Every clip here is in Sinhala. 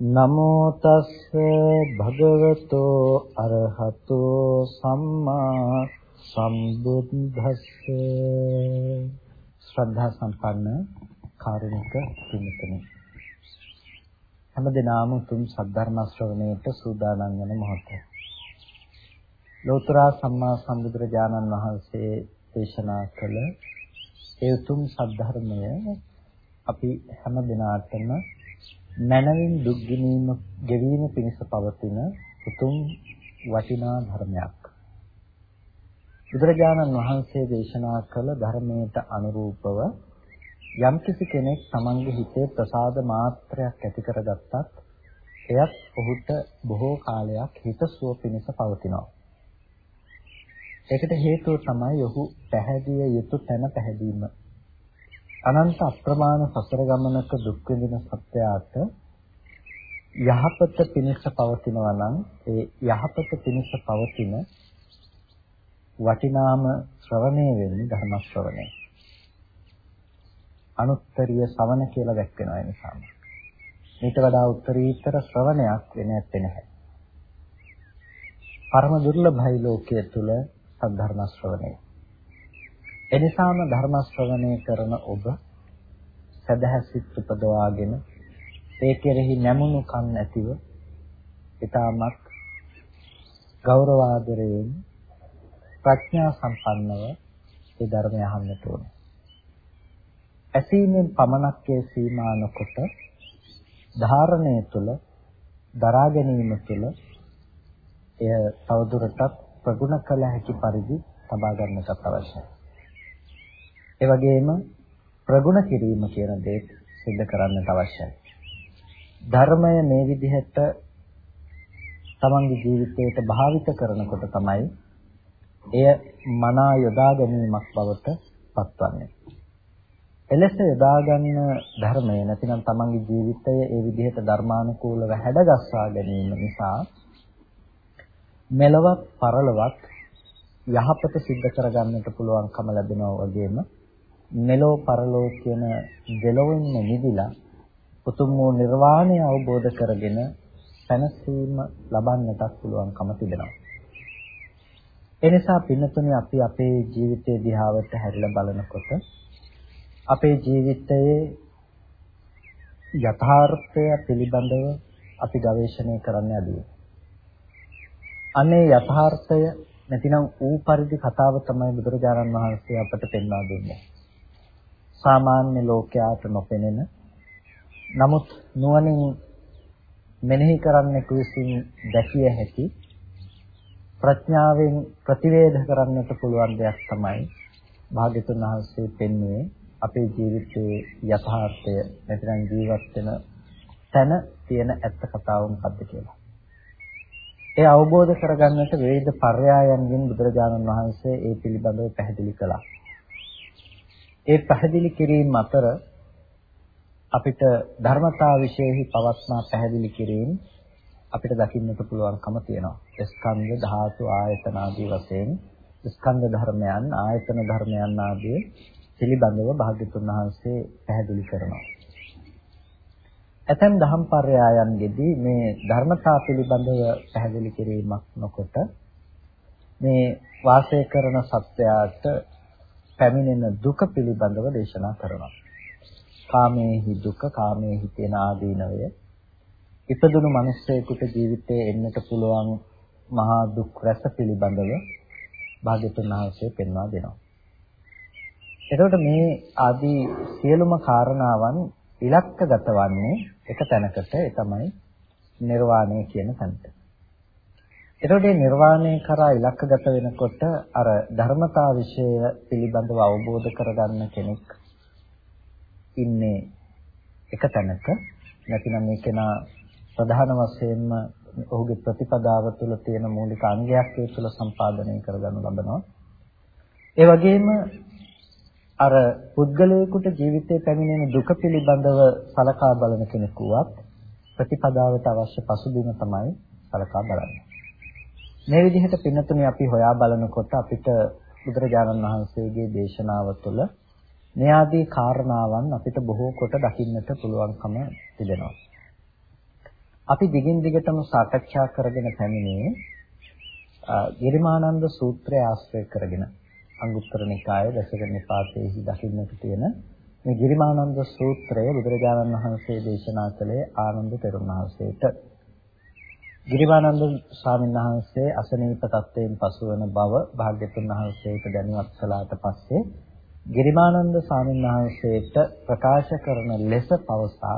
නමෝ තස්ස භගවතෝ අරහතෝ සම්මා සම්බුද්දස්ස. ශ්‍රද්ධා සම්පන්න කාරුණික පින්තුනි. හැම දිනම තුන් සද්ධර්ම ශ්‍රවණයට සූදානම් වෙන මොහොතේ. ලෝතර සම්මා සම්බුදුරජාණන් වහන්සේ දේශනා කළ ඒ උතුම් සද්ධර්මය අපි හැම දිනාටම මනවින් දුක් ගිනීම ගෙවීම පිණිස පවතින උතුම් වටිනා ධර්මයක්. බුදුරජාණන් වහන්සේ දේශනා කළ ධර්මයට අනුරූපව යම්කිසි කෙනෙක් තමන්ගේ හිතේ ප්‍රසාද මාත්‍රයක් ඇති කරගත්තත් එයත් ඔහුට බොහෝ කාලයක් හිත සුව පිණිස පවතිනවා. ඒකට හේතුව තමයි ඔහු පැහැදිය යුතු තැන පැහැදීම. අනන්ත අප්‍රමාණ සසර ගමනක දුක් විඳින සත්‍යයට යහපත පිණිස පවතිනවා නම් ඒ යහපත පිණිස පවතින වටිනාම ශ්‍රවණය වෙන්නේ ධර්ම ශ්‍රවණය. අනුත්තරීය ශ්‍රවණ කියලා දැක්වෙනවා ඒ නිසාම. ඊට වඩා උත්තරීතර ශ්‍රවණයක් වෙන්නේ නැහැ. පරම දුර්ලභයි ලෝකයේ තුල සද්ධර්ම ශ්‍රවණය. එනිසාම ධර්ම ශ්‍රවණය කරන ඔබ සදහසිත උපදවාගෙන ඒ කෙරෙහි නැමුණු කන් ඇතිව ඊටමත් ගෞරවාදරයෙන් ප්‍රඥා සම්පන්නව ඒ ධර්මය අහන්නට ඕනේ. ඇසීමෙන් පමණක් ඒ සීමා නොකොට ධාරණය තුළ දරා ගැනීම තුළ එය තවදුරටත් ප්‍රගුණ කළ හැකි පරිදි තබා ගන්නට අවශ්‍යයි. ඒ වගේම ප්‍රගුණ කිරීම කියන දේ සිද්ධ කරන්නට අවශ්‍යයි. ධර්මය මේ විදිහට තමන්ගේ ජීවිතයට භාවිත කරනකොට තමයි එය මනා යොදා ගැනීමක් බවට පත්වන්නේ. එලෙස යොදා ගන්න ධර්මය නැතිනම් තමන්ගේ ජීවිතය ඒ විදිහට ධර්මානුකූලව හැඩගස්වා ගැනීම නිසා මෙලවත් පරලොවත් යහපත සිද්ධ කරගන්නට පුළුවන්කම ලැබෙනවා වගේම මෙලෝ පරලෝ කියන දෙලොවින්ම නිදිලා උතුම් වූ නිර්වාණය අවබෝධ කරගෙන සැනසීම ලබන්නටත් පුළුවන්කම තිබෙනවා. ඒ නිසා පින්නතුනේ අපි අපේ ජීවිතයේ දිහාවට හැරිලා බලනකොට අපේ ජීවිතයේ යථාර්ථය පිළිබඳව අපි ගවේෂණය කරන්න ඇදුවේ. අනේ යථාර්ථය නැතිනම් ඌ පරිදි කතාව තමයි බුදුරජාණන් වහන්සේ අපට පෙන්වා දෙන්නේ. සාමාන්‍ය ලෝකයාට නොපෙනෙන නමුත් නුවණින් මෙනෙහි කරන්නෙකු විසින් දැකිය හැකි ප්‍රඥාවෙන් ප්‍රතිවේධ කරන්නට පුළුවන් දෙයක් තමයි භාග්‍යතුන් වහන්සේ පෙන්වුවේ අපේ ජීවිතයේ යථාර්ථය නැතිනම් ජීවත් වෙන තැන තියෙන ඇත්ත කතාව මොකක්ද කියලා. ඒ අවබෝධ කරගන්නට විවිධ පර්යායන්ගෙන් බුදුරජාණන් වහන්සේ ඒ පිළිබඳව පැහැදිලි කළා. ඒ පැහැදිලි කිරීම අතර අපිට ධර්මතා විශේෂෙහි පවස්නා පැහැදිලි කිරීම අපිට දකින්නට පුළුවන්කම තියෙනවා. ස්කන්ධ ධාතු ආයතන ආදී වශයෙන් ස්කන්ධ ධර්මයන් ආයතන ධර්මයන් ආදී පිළිබඳව භාග්‍යතුන් වහන්සේ පැහැදිලි කරනවා. ඇතැම් දහම් පර්යායන්ගෙදී මේ ධර්මතා පිළිබඳව පැහැදිලි කිරීමක් නොකොට මේ වාසය කරන සත්‍යයට පැමිණෙන දුක පිළිබඳව දේශනා කරනවා. කාමේහි දුක, කාමේහි තියෙන ආදීනවය ඉපදුණු මිනිස්සෙකුට ජීවිතේ එන්නට පුළුවන් මහා දුක් රැස පිළිබඳව භාග්‍යතුන් වහන්සේ පෙන්වා දෙනවා. එතකොට මේ ආදී සියලුම කාරණාවන් ඉලක්කගත වන්නේ එක තැනකට ඒ තමයි නිර්වාණය කියන තැනට. එතකොට මේ නිර්වාණය කරා ඉලක්කගත වෙනකොට අර ධර්මතා વિષය පිළිබඳව අවබෝධ කරගන්න කෙනෙක් ඉන්නේ එක තැනක නැතිනම් මේ කෙනා ප්‍රධාන වශයෙන්ම ඔහුගේ ප්‍රතිපදාව තුළ තියෙන මූලික අංගයක් ඒ තුළ සම්පාදනය කරගනු ලබනවා. ඒ වගේම අර පුද්ගලයෙකුට ජීවිතේ පැමිණෙන දුක පිළිබඳව සලකා බලන කෙනෙකුවත් ප්‍රතිපදාවට අවශ්‍ය පසුබිම තමයි සලකා බලන්නේ. මේ විදිහට පින්නතුනේ අපි හොයා බලනකොට අපිට බුදුරජාණන් වහන්සේගේ දේශනාව තුළ මේ ආදී කාරණාවන් අපිට බොහෝ කොට දකින්නට පුළුවන්කම තිබෙනවා. අපි දිගින් දිගටම සාකච්ඡා කරගෙන පැමිණේ ගිරිමානන්ද සූත්‍රය ආශ්‍රය කරගෙන අංගුත්තර නිකායේ දසක නිපාතයේහි දකින්නට තියෙන මේ ගිරිමානන්ද සූත්‍රය බුදුරජාණන් වහන්සේ දේශනා කළේ ආනන්ද තෙරුන් වහන්සේට. ගිරිමානන්ද ස්වාමීන් වහන්සේ අසනීප තත්ත්වයෙන් පසුවන බව භාග්‍යතුන් වහන්සේට දැනුවත් කළාට පස්සේ ගිරිමානන්ද ස්වාමීන් වහන්සේට ප්‍රකාශ කරන ලෙස පවසා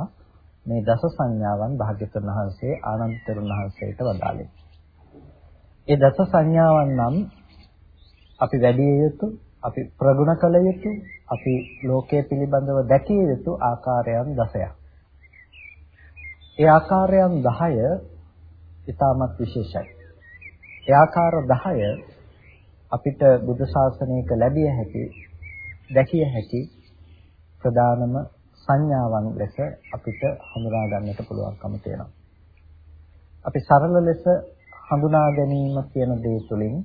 මේ දස සංඥාවන් භාග්‍යතුන් වහන්සේ ආනන්ද තෙරුන් වහන්සේට වදාළේ. ඒ දස සංඥාවන් නම් අපි වැඩි යුතු, අපි ප්‍රගුණ කළ යුතු, අපි ලෝකයේ පිළිබඳව දැකිය යුතු ආකාරයන් 10ක්. ඒ ආකාරයන් 10 ඉතාමත් විශේෂයි. ඒ ආකාර 10 අපිට බුද්ධ ශාසනයක ලැබිය හැකි, දැකිය හැකි ප්‍රධානම සංඥාවන් ලෙස අපිට හඳුනා ගන්නට පුළුවන්කම තියෙනවා. අපි සරල ලෙස හඳුනා ගැනීම කියන දේ තුළින්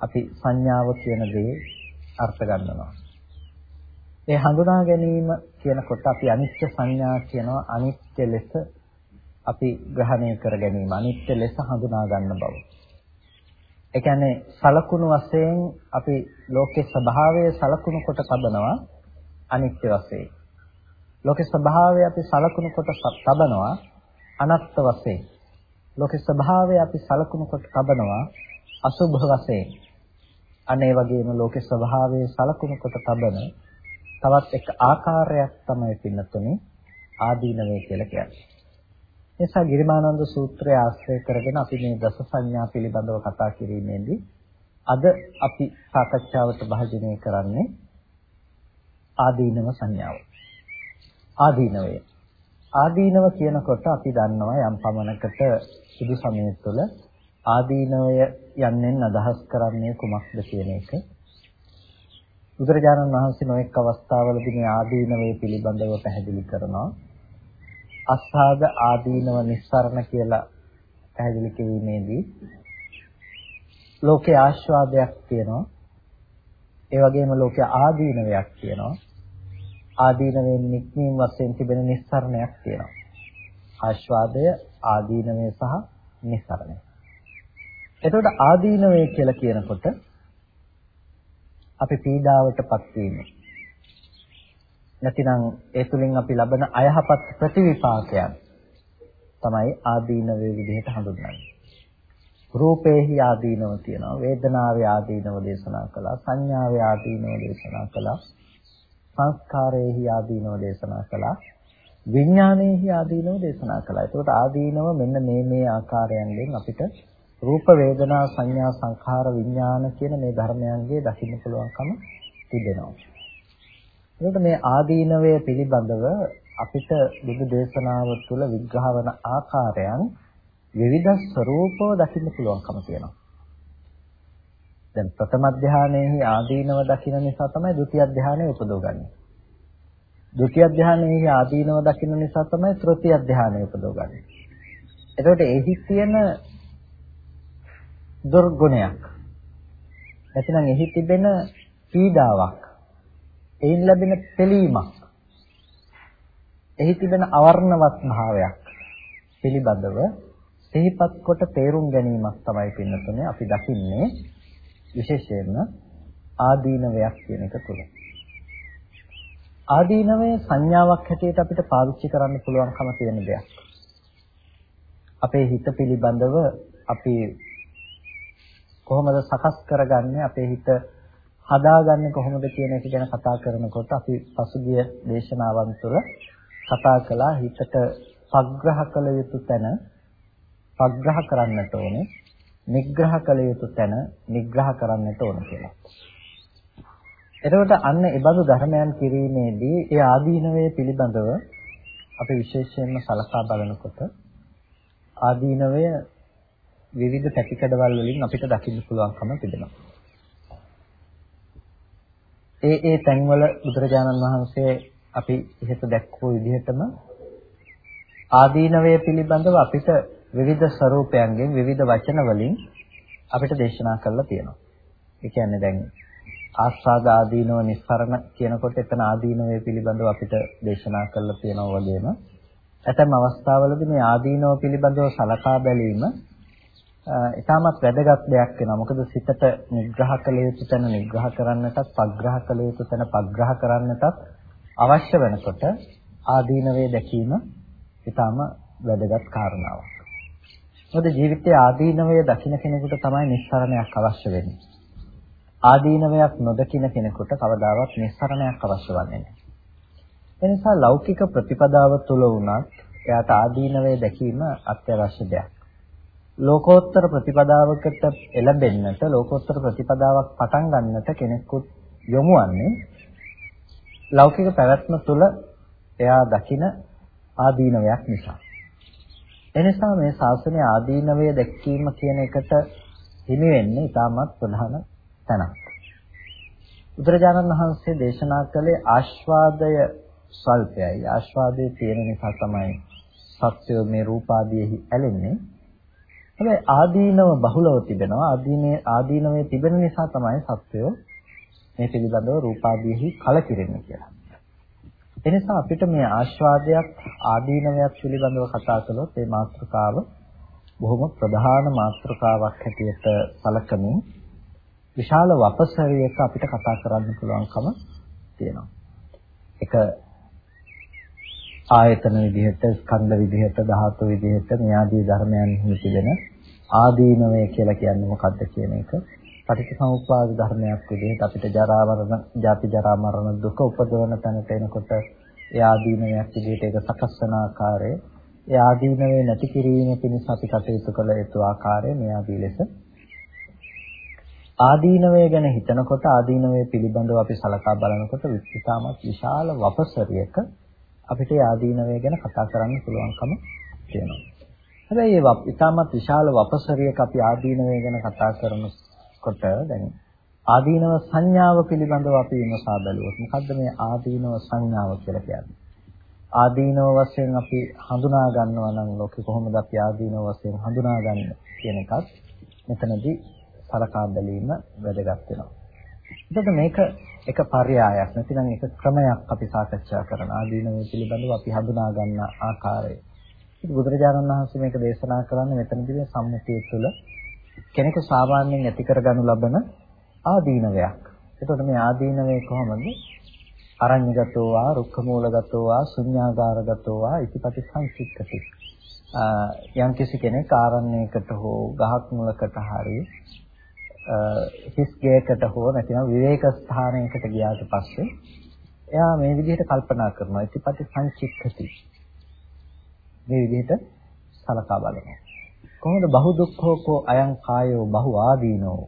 අපි සංඥාව කියන දේ අර්ථ ගන්නවා. ඒ හඳුනා ගැනීම කියනකොට අපි අනිත්‍ය සංඥා කියනවා අනිත්‍ය ලෙස අපි ග්‍රහණය කර ගැනීම අනිත්‍ය ලෙස හඳුනා ගන්න බව. ඒ කියන්නේ සලකුණු වශයෙන් අපි ලෝකේ ස්වභාවය සලකුණු කොට තබනවා අනිත්‍ය වශයෙන්. ලෝකේ ස්වභාවය අපි සලකුණු කොට තබනවා අනත්ත් වශයෙන්. ලෝකේ ස්වභාවය අපි සලකුණු කොට තබනවා අසුභ වශයෙන්. අනේ වගේම ලෝකේ ස්වභාවය සලකුණු කොට තබන තවත් එක ආකාරයක් තමයි පින්නතුනේ ආදීනවේ කියලා කියන්නේ. එසා ගිරිමානන්ද සූත්‍රය ආශ්‍රය කරගෙන අපි මේ දස සංඥා පිළිබඳව කතා කිරීමේදී අද අපි සාකච්ඡාවට භාජනය කරන්නේ ආදීනව සංඥාව. ආදීනවය. ආදීනව කියනකොට අපි දන්නවා යම් පමණකට සුදු සමය තුළ ආදීනවය යන්නෙන් අදහස් කරන්නේ කුමක්ද කියන එක. බුදුරජාණන් වහන්සේ නොඑක් අවස්ථාවලදී මේ ආදීනවය පිළිබඳව පැහැදිලි කරනවා. අස්සාද ආදීනව නිස්සරණ කියලා පැහැදිලි කිරීමේදී ලෝකේ ආස්වාදයක් තියෙනවා. ඒ වගේම ලෝකේ ආදීනවයක් තියෙනවා. ආදීනවෙන් නික්මීම වශයෙන් තිබෙන නිස්සරණයක් තියෙනවා. ආස්වාදය ආදීනවය සහ නිස්සරණය. එතකොට ආදීනවය කියලා කියනකොට අපි පීඩාවටපත් වීම. නැතිනම් ඒ තුලින් අපි ලබන අයහපත් ප්‍රතිවිපාකයන් තමයි ආදීනවේ විදිහට හඳුන්වන්නේ. රූපේහි ආදීනව තියෙනවා වේදනාවේ ආදීනව දේශනා කළා සංඥාවේ ආදීනව දේශනා කළා සංස්කාරයේහි ආදීනව දේශනා කළා විඥානයේහි ආදීනව දේශනා කළා. ඒකට ආදීනව මෙන්න මේ මේ ආකාරයන්ගෙන් අපිට රූප වේදනා සංඥා සංඛාර විඥාන කියන මේ ධර්මයන්ගේ දකින්න පුළුවන්කම තිබෙනවා. එතකොට මේ ආදීනවය පිළිබඳව අපිට බුදු දේශනාව තුළ විග්‍රහ වන ආකාරයන් විවිධ ස්වરૂපව දකින්න පුළුවන්කම තියෙනවා. දැන් ප්‍රථම ධානයේහි ආදීනව දකින්න නිසා තමයි ဒုတိ ය ධානය උපදවගන්නේ. ဒုတိ ය ධානයේහි ආදීනව දකින්න නිසා තමයි තෘතිය ධානය උපදවගන්නේ. එතකොට එහි තියෙන දුර්ගුණයක් නැතිනම් එහි තිබෙන පීඩාවක් එයින් ලැබෙන තෙලීමක්. එහි තිබෙන අවර්ණවත් භාවයක් පිළිබඳව සිහිපත් කොට තේරුම් ගැනීමක් තමයි පින්නතුනේ අපි දකින්නේ විශේෂයෙන්ම ආදීනවයක් කියන එක තුළ. ආදීනවය සංඥාවක් හැටියට අපිට පාවිච්චි කරන්න පුළුවන්කම තියෙන දෙයක්. අපේ හිත පිළිබඳව අපි කොහොමද සකස් කරගන්නේ අපේ හිත හදාගන්නේ කොහොමද කියන එක ගැන කතා කරනකොට අපි පසුගිය දේශනාවන් තුළ කතා කළා හිතට පග්‍රහ කළ යුතු තැන පග්‍රහ කරන්නට ඕනේ නිග්‍රහ කළ යුතු තැන නිග්‍රහ කරන්නට ඕන කියලා. එතකොට අන්න ඒ බඳු ධර්මයන් කිරීමේදී ඒ ආදීනවයේ පිළිබඳව අපි විශේෂයෙන්ම සලකා බලනකොට ආදීනවය විවිධ පැතිකඩවල් වලින් අපිට දකින්න පුළුවන්කම තිබෙනවා. ඒ ඒ තැන්වල බුදුරජාණන් වහන්සේ අපි ඉහත දැක්වූ විදිහටම ආදීනවය පිළිබඳව අපිට විවිධ ස්වરૂපයන්ගෙන් විවිධ වචන වලින් අපිට දේශනා කරලා තියෙනවා. ඒ කියන්නේ දැන් ආස්වාද ආදීනව නිස්සරණ කියනකොට එතන ආදීනවය පිළිබඳව අපිට දේශනා කරලා තියෙනවා වගේම ඇතැම් අවස්ථාවලදී මේ ආදීනව පිළිබඳව සලකා බැලීම ඉතාමත් වැදගත් දෙයක් වෙනවා. මොකද සිතට නිග්‍රහ කළ යුතු තැන නිග්‍රහ කරන්නටත්, පග්‍රහ කළ යුතු තැන පග්‍රහ කරන්නටත් අවශ්‍ය වෙනකොට ආදීනවේ දැකීම ඉතාම වැදගත් කාරණාවක්. මොකද ජීවිතයේ ආදීනවය දකින්න කෙනෙකුට තමයි නිස්සරණයක් අවශ්‍ය වෙන්නේ. ආදීනවයක් නොදකින කෙනෙකුට කවදාවත් නිස්සරණයක් අවශ්‍ය වන්නේ නැහැ. එනිසා ලෞකික ප්‍රතිපදාව තුළ වුණත් එයාට ආදීනවය දැකීම අත්‍යවශ්‍ය දෙයක්. ලෝකෝත්තර ප්‍රතිපදාවකට එළඹෙන්නට ලෝකෝත්තර ප්‍රතිපදාවක් පටන් ගන්නට කෙනෙකුත් යොමු වන්නේ ලෞකික පැවැත්ම තුළ එයා දකින ආදීනවයක් නිසා. එනිසා මේ ශාසනයේ ආදීනවය දැක්වීම කියන එකට හිමි වෙන්නේ ඉතාමත් ප්‍රධාන තැනක්. බුදුරජාණන් වහන්සේ දේශනා කළේ ආස්වාදය ස්වල්පයයි. ආස්වාදයේ තියෙන නිසා තමයි සත්‍ය මේ රූපාදීෙහි ඇලෙන්නේ. හැබැයි ආදීනව බහුලව තිබෙනවා. ආදීනේ ආදීනවේ තිබෙන නිසා තමයි සත්‍යය මේ පිළිබඳව රූපාදීෙහි කලකිරෙන්නේ කියලා. එනිසා අපිට මේ ආස්වාදයක් ආදීනවයක් පිළිබඳව කතා කළොත් මේ මාතෘකාව බොහොම ප්‍රධාන මාතෘකාවක් හැටියට සැලකමින් විශාල වපසරියක අපිට කතා කරන්න පුළුවන්කම තියෙනවා. එක ආයතන විදිහට, ස්කන්ධ විදිහට, ධාතු විදිහට මේ ආදී ධර්මයන්හි තිබෙන ආදීනවය කියලා කියන්නේ මොකක්ද කියන එක පටිච්චසමුප්පාද ධර්මයක් විදිහට අපිට ජරා මරණ, ජාති ජරා මරණ දුක උපදවන තැනට එනකොට ඒ ආදීනවයක් විදිහට ඒක සකස් වෙන ආකාරය, ඒ ආදීනවේ නැති කිරීම පිණිස අපි කටයුතු කළ යුතු ආකාරය මේ ආදී ලෙස ආදීනවය ගැන හිතනකොට ආදීනවය පිළිබඳව අපි සලකා බලනකොට විස්තරමත් විශාල වපසරියක අපිට ආදීනවය ගැන කතා කරන්න පුළුවන්කම තියෙනවා. හැබැයි ඒ ඉතාමත් විශාල වපසරියක අපි ආදීනවය ගැන කතා කරනකොට දැන් ආදීනව සංඥාව පිළිබඳව අපි විමසා බැලුවොත් මොකද්ද මේ ආදීනව සංඥාව කියලා කියන්නේ? ආදීනව වශයෙන් අපි හඳුනා ගන්නවා නම් ලෝකේ කොහොමද අපි ආදීනව වශයෙන් හඳුනාගන්නේ කියන එකත් මෙතනදී සලකා බැලීම වැදගත් වෙනවා. එතකොට මේක එක පర్యాයක් නැතිනම් එක ක්‍රමයක් අපි සාකච්ඡා කරන ආදීනව පිළිබඳව අපි හඳුනා ගන්න ආකාරය. ඉතින් බුදුරජාණන් වහන්සේ මේක දේශනා කරන්නේ මෙතනදී මේ සම්මුතිය තුළ කෙනෙකු සාමාන්‍යයෙන් ඇති කරගනු ලබන ආදීනවයක්. එතකොට මේ ආදීනවේ කොහොමද? අරඤ්‍යගතෝ වා, රුක්ඛමූලගතෝ වා, ශුඤ්ඤාගාරගතෝ වා, ඉතිපටි සංසික්කති. යම්කිසි කෙනෙක් ආරණ්‍යයකට හෝ ගහක් මුලකට හරි හිස් ගේකට හෝ නැතිනම් විවේක ස්ථානයකට ගියාට පස්සේ එයා මේ විදිහට කල්පනා කරනවා ඉතිපටි සංචිත්තති මේ විදිහට සලකා බලනවා කොහොමද බහු දුක්ඛෝ අයං කායෝ බහු ආදීනෝ?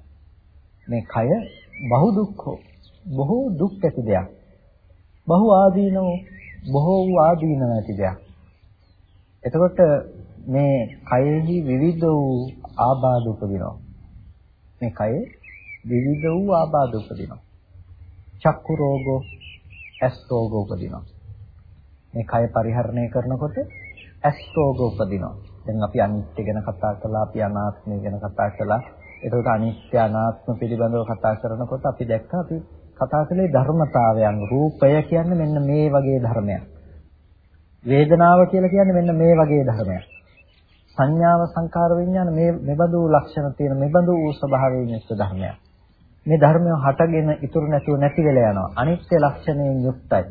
මේ කය බහු දුක්ඛෝ. බොහෝ දුක් ඇති දෙයක්. බහු ආදීනෝ බොහෝ වූ ආදීන ඇති දෙයක්. එතකොට මේ කයෙහි විවිධ වූ ආබාධ උපදිනවා. මේ කයේ විවිධ වූ ආබාධ උපදිනවා. චක්කු රෝගෝ, ඇස් රෝග උපදිනවා. මේ කය පරිහරණය කරනකොට ඇස් රෝග උපදිනවා. දැන් අපි අනිත්‍ය ගැන කතා කළා, අපි අනාත්මය ගැන කතා කළා. ඒකට අනිත්‍ය අනාත්ම පිළිබඳව කතා කරනකොට අපි දැක්කා අපි කතා කළේ ධර්මතාවයන්. රූපය කියන්නේ මෙන්න මේ වගේ ධර්මයක්. වේදනාව කියලා කියන්නේ මෙන්න මේ වගේ ධර්මයක්. සංඥාව සංකාර විඥාන මේ මෙබඳු ලක්ෂණ තියෙන මෙබඳු වූ ස්වභාවයෙන් යුක්ත ධර්මයක්. මේ ධර්මය හටගෙන ඉතුරු නැතුව නැති වෙලා යනවා. අනිත්‍ය ලක්ෂණයෙන් යුක්තයි.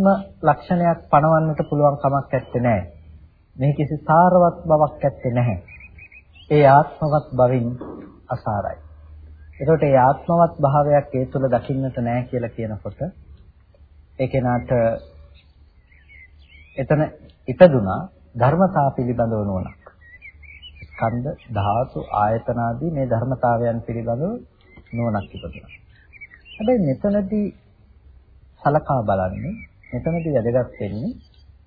ආත්ම ලක්ෂණයක් පණවන්නට පුළුවන් කමක් නැත්තේ නෑ. මේ කිසි සාරවත් බවක් නැත්තේ නැහැ. ඒ ආත්මවත් බවින් අසාරයි. එතකොට ඒ ආත්මවත් භාවයක් ඒ තුල දකින්නට නැහැ කියලා කියනකොට ඒ කෙනාට එතන ඉපදුනා ධර්මතා පිළිබඳව නුවණක්. ස්කන්ධ ධාතු ආයතන ආදී මේ ධර්මතාවයන් පිළිබඳව නුවණක් ඉපදුනා. හැබැයි මෙතනදී සලකා බලන්නේ මෙතනදී වැදගත් වෙන්නේ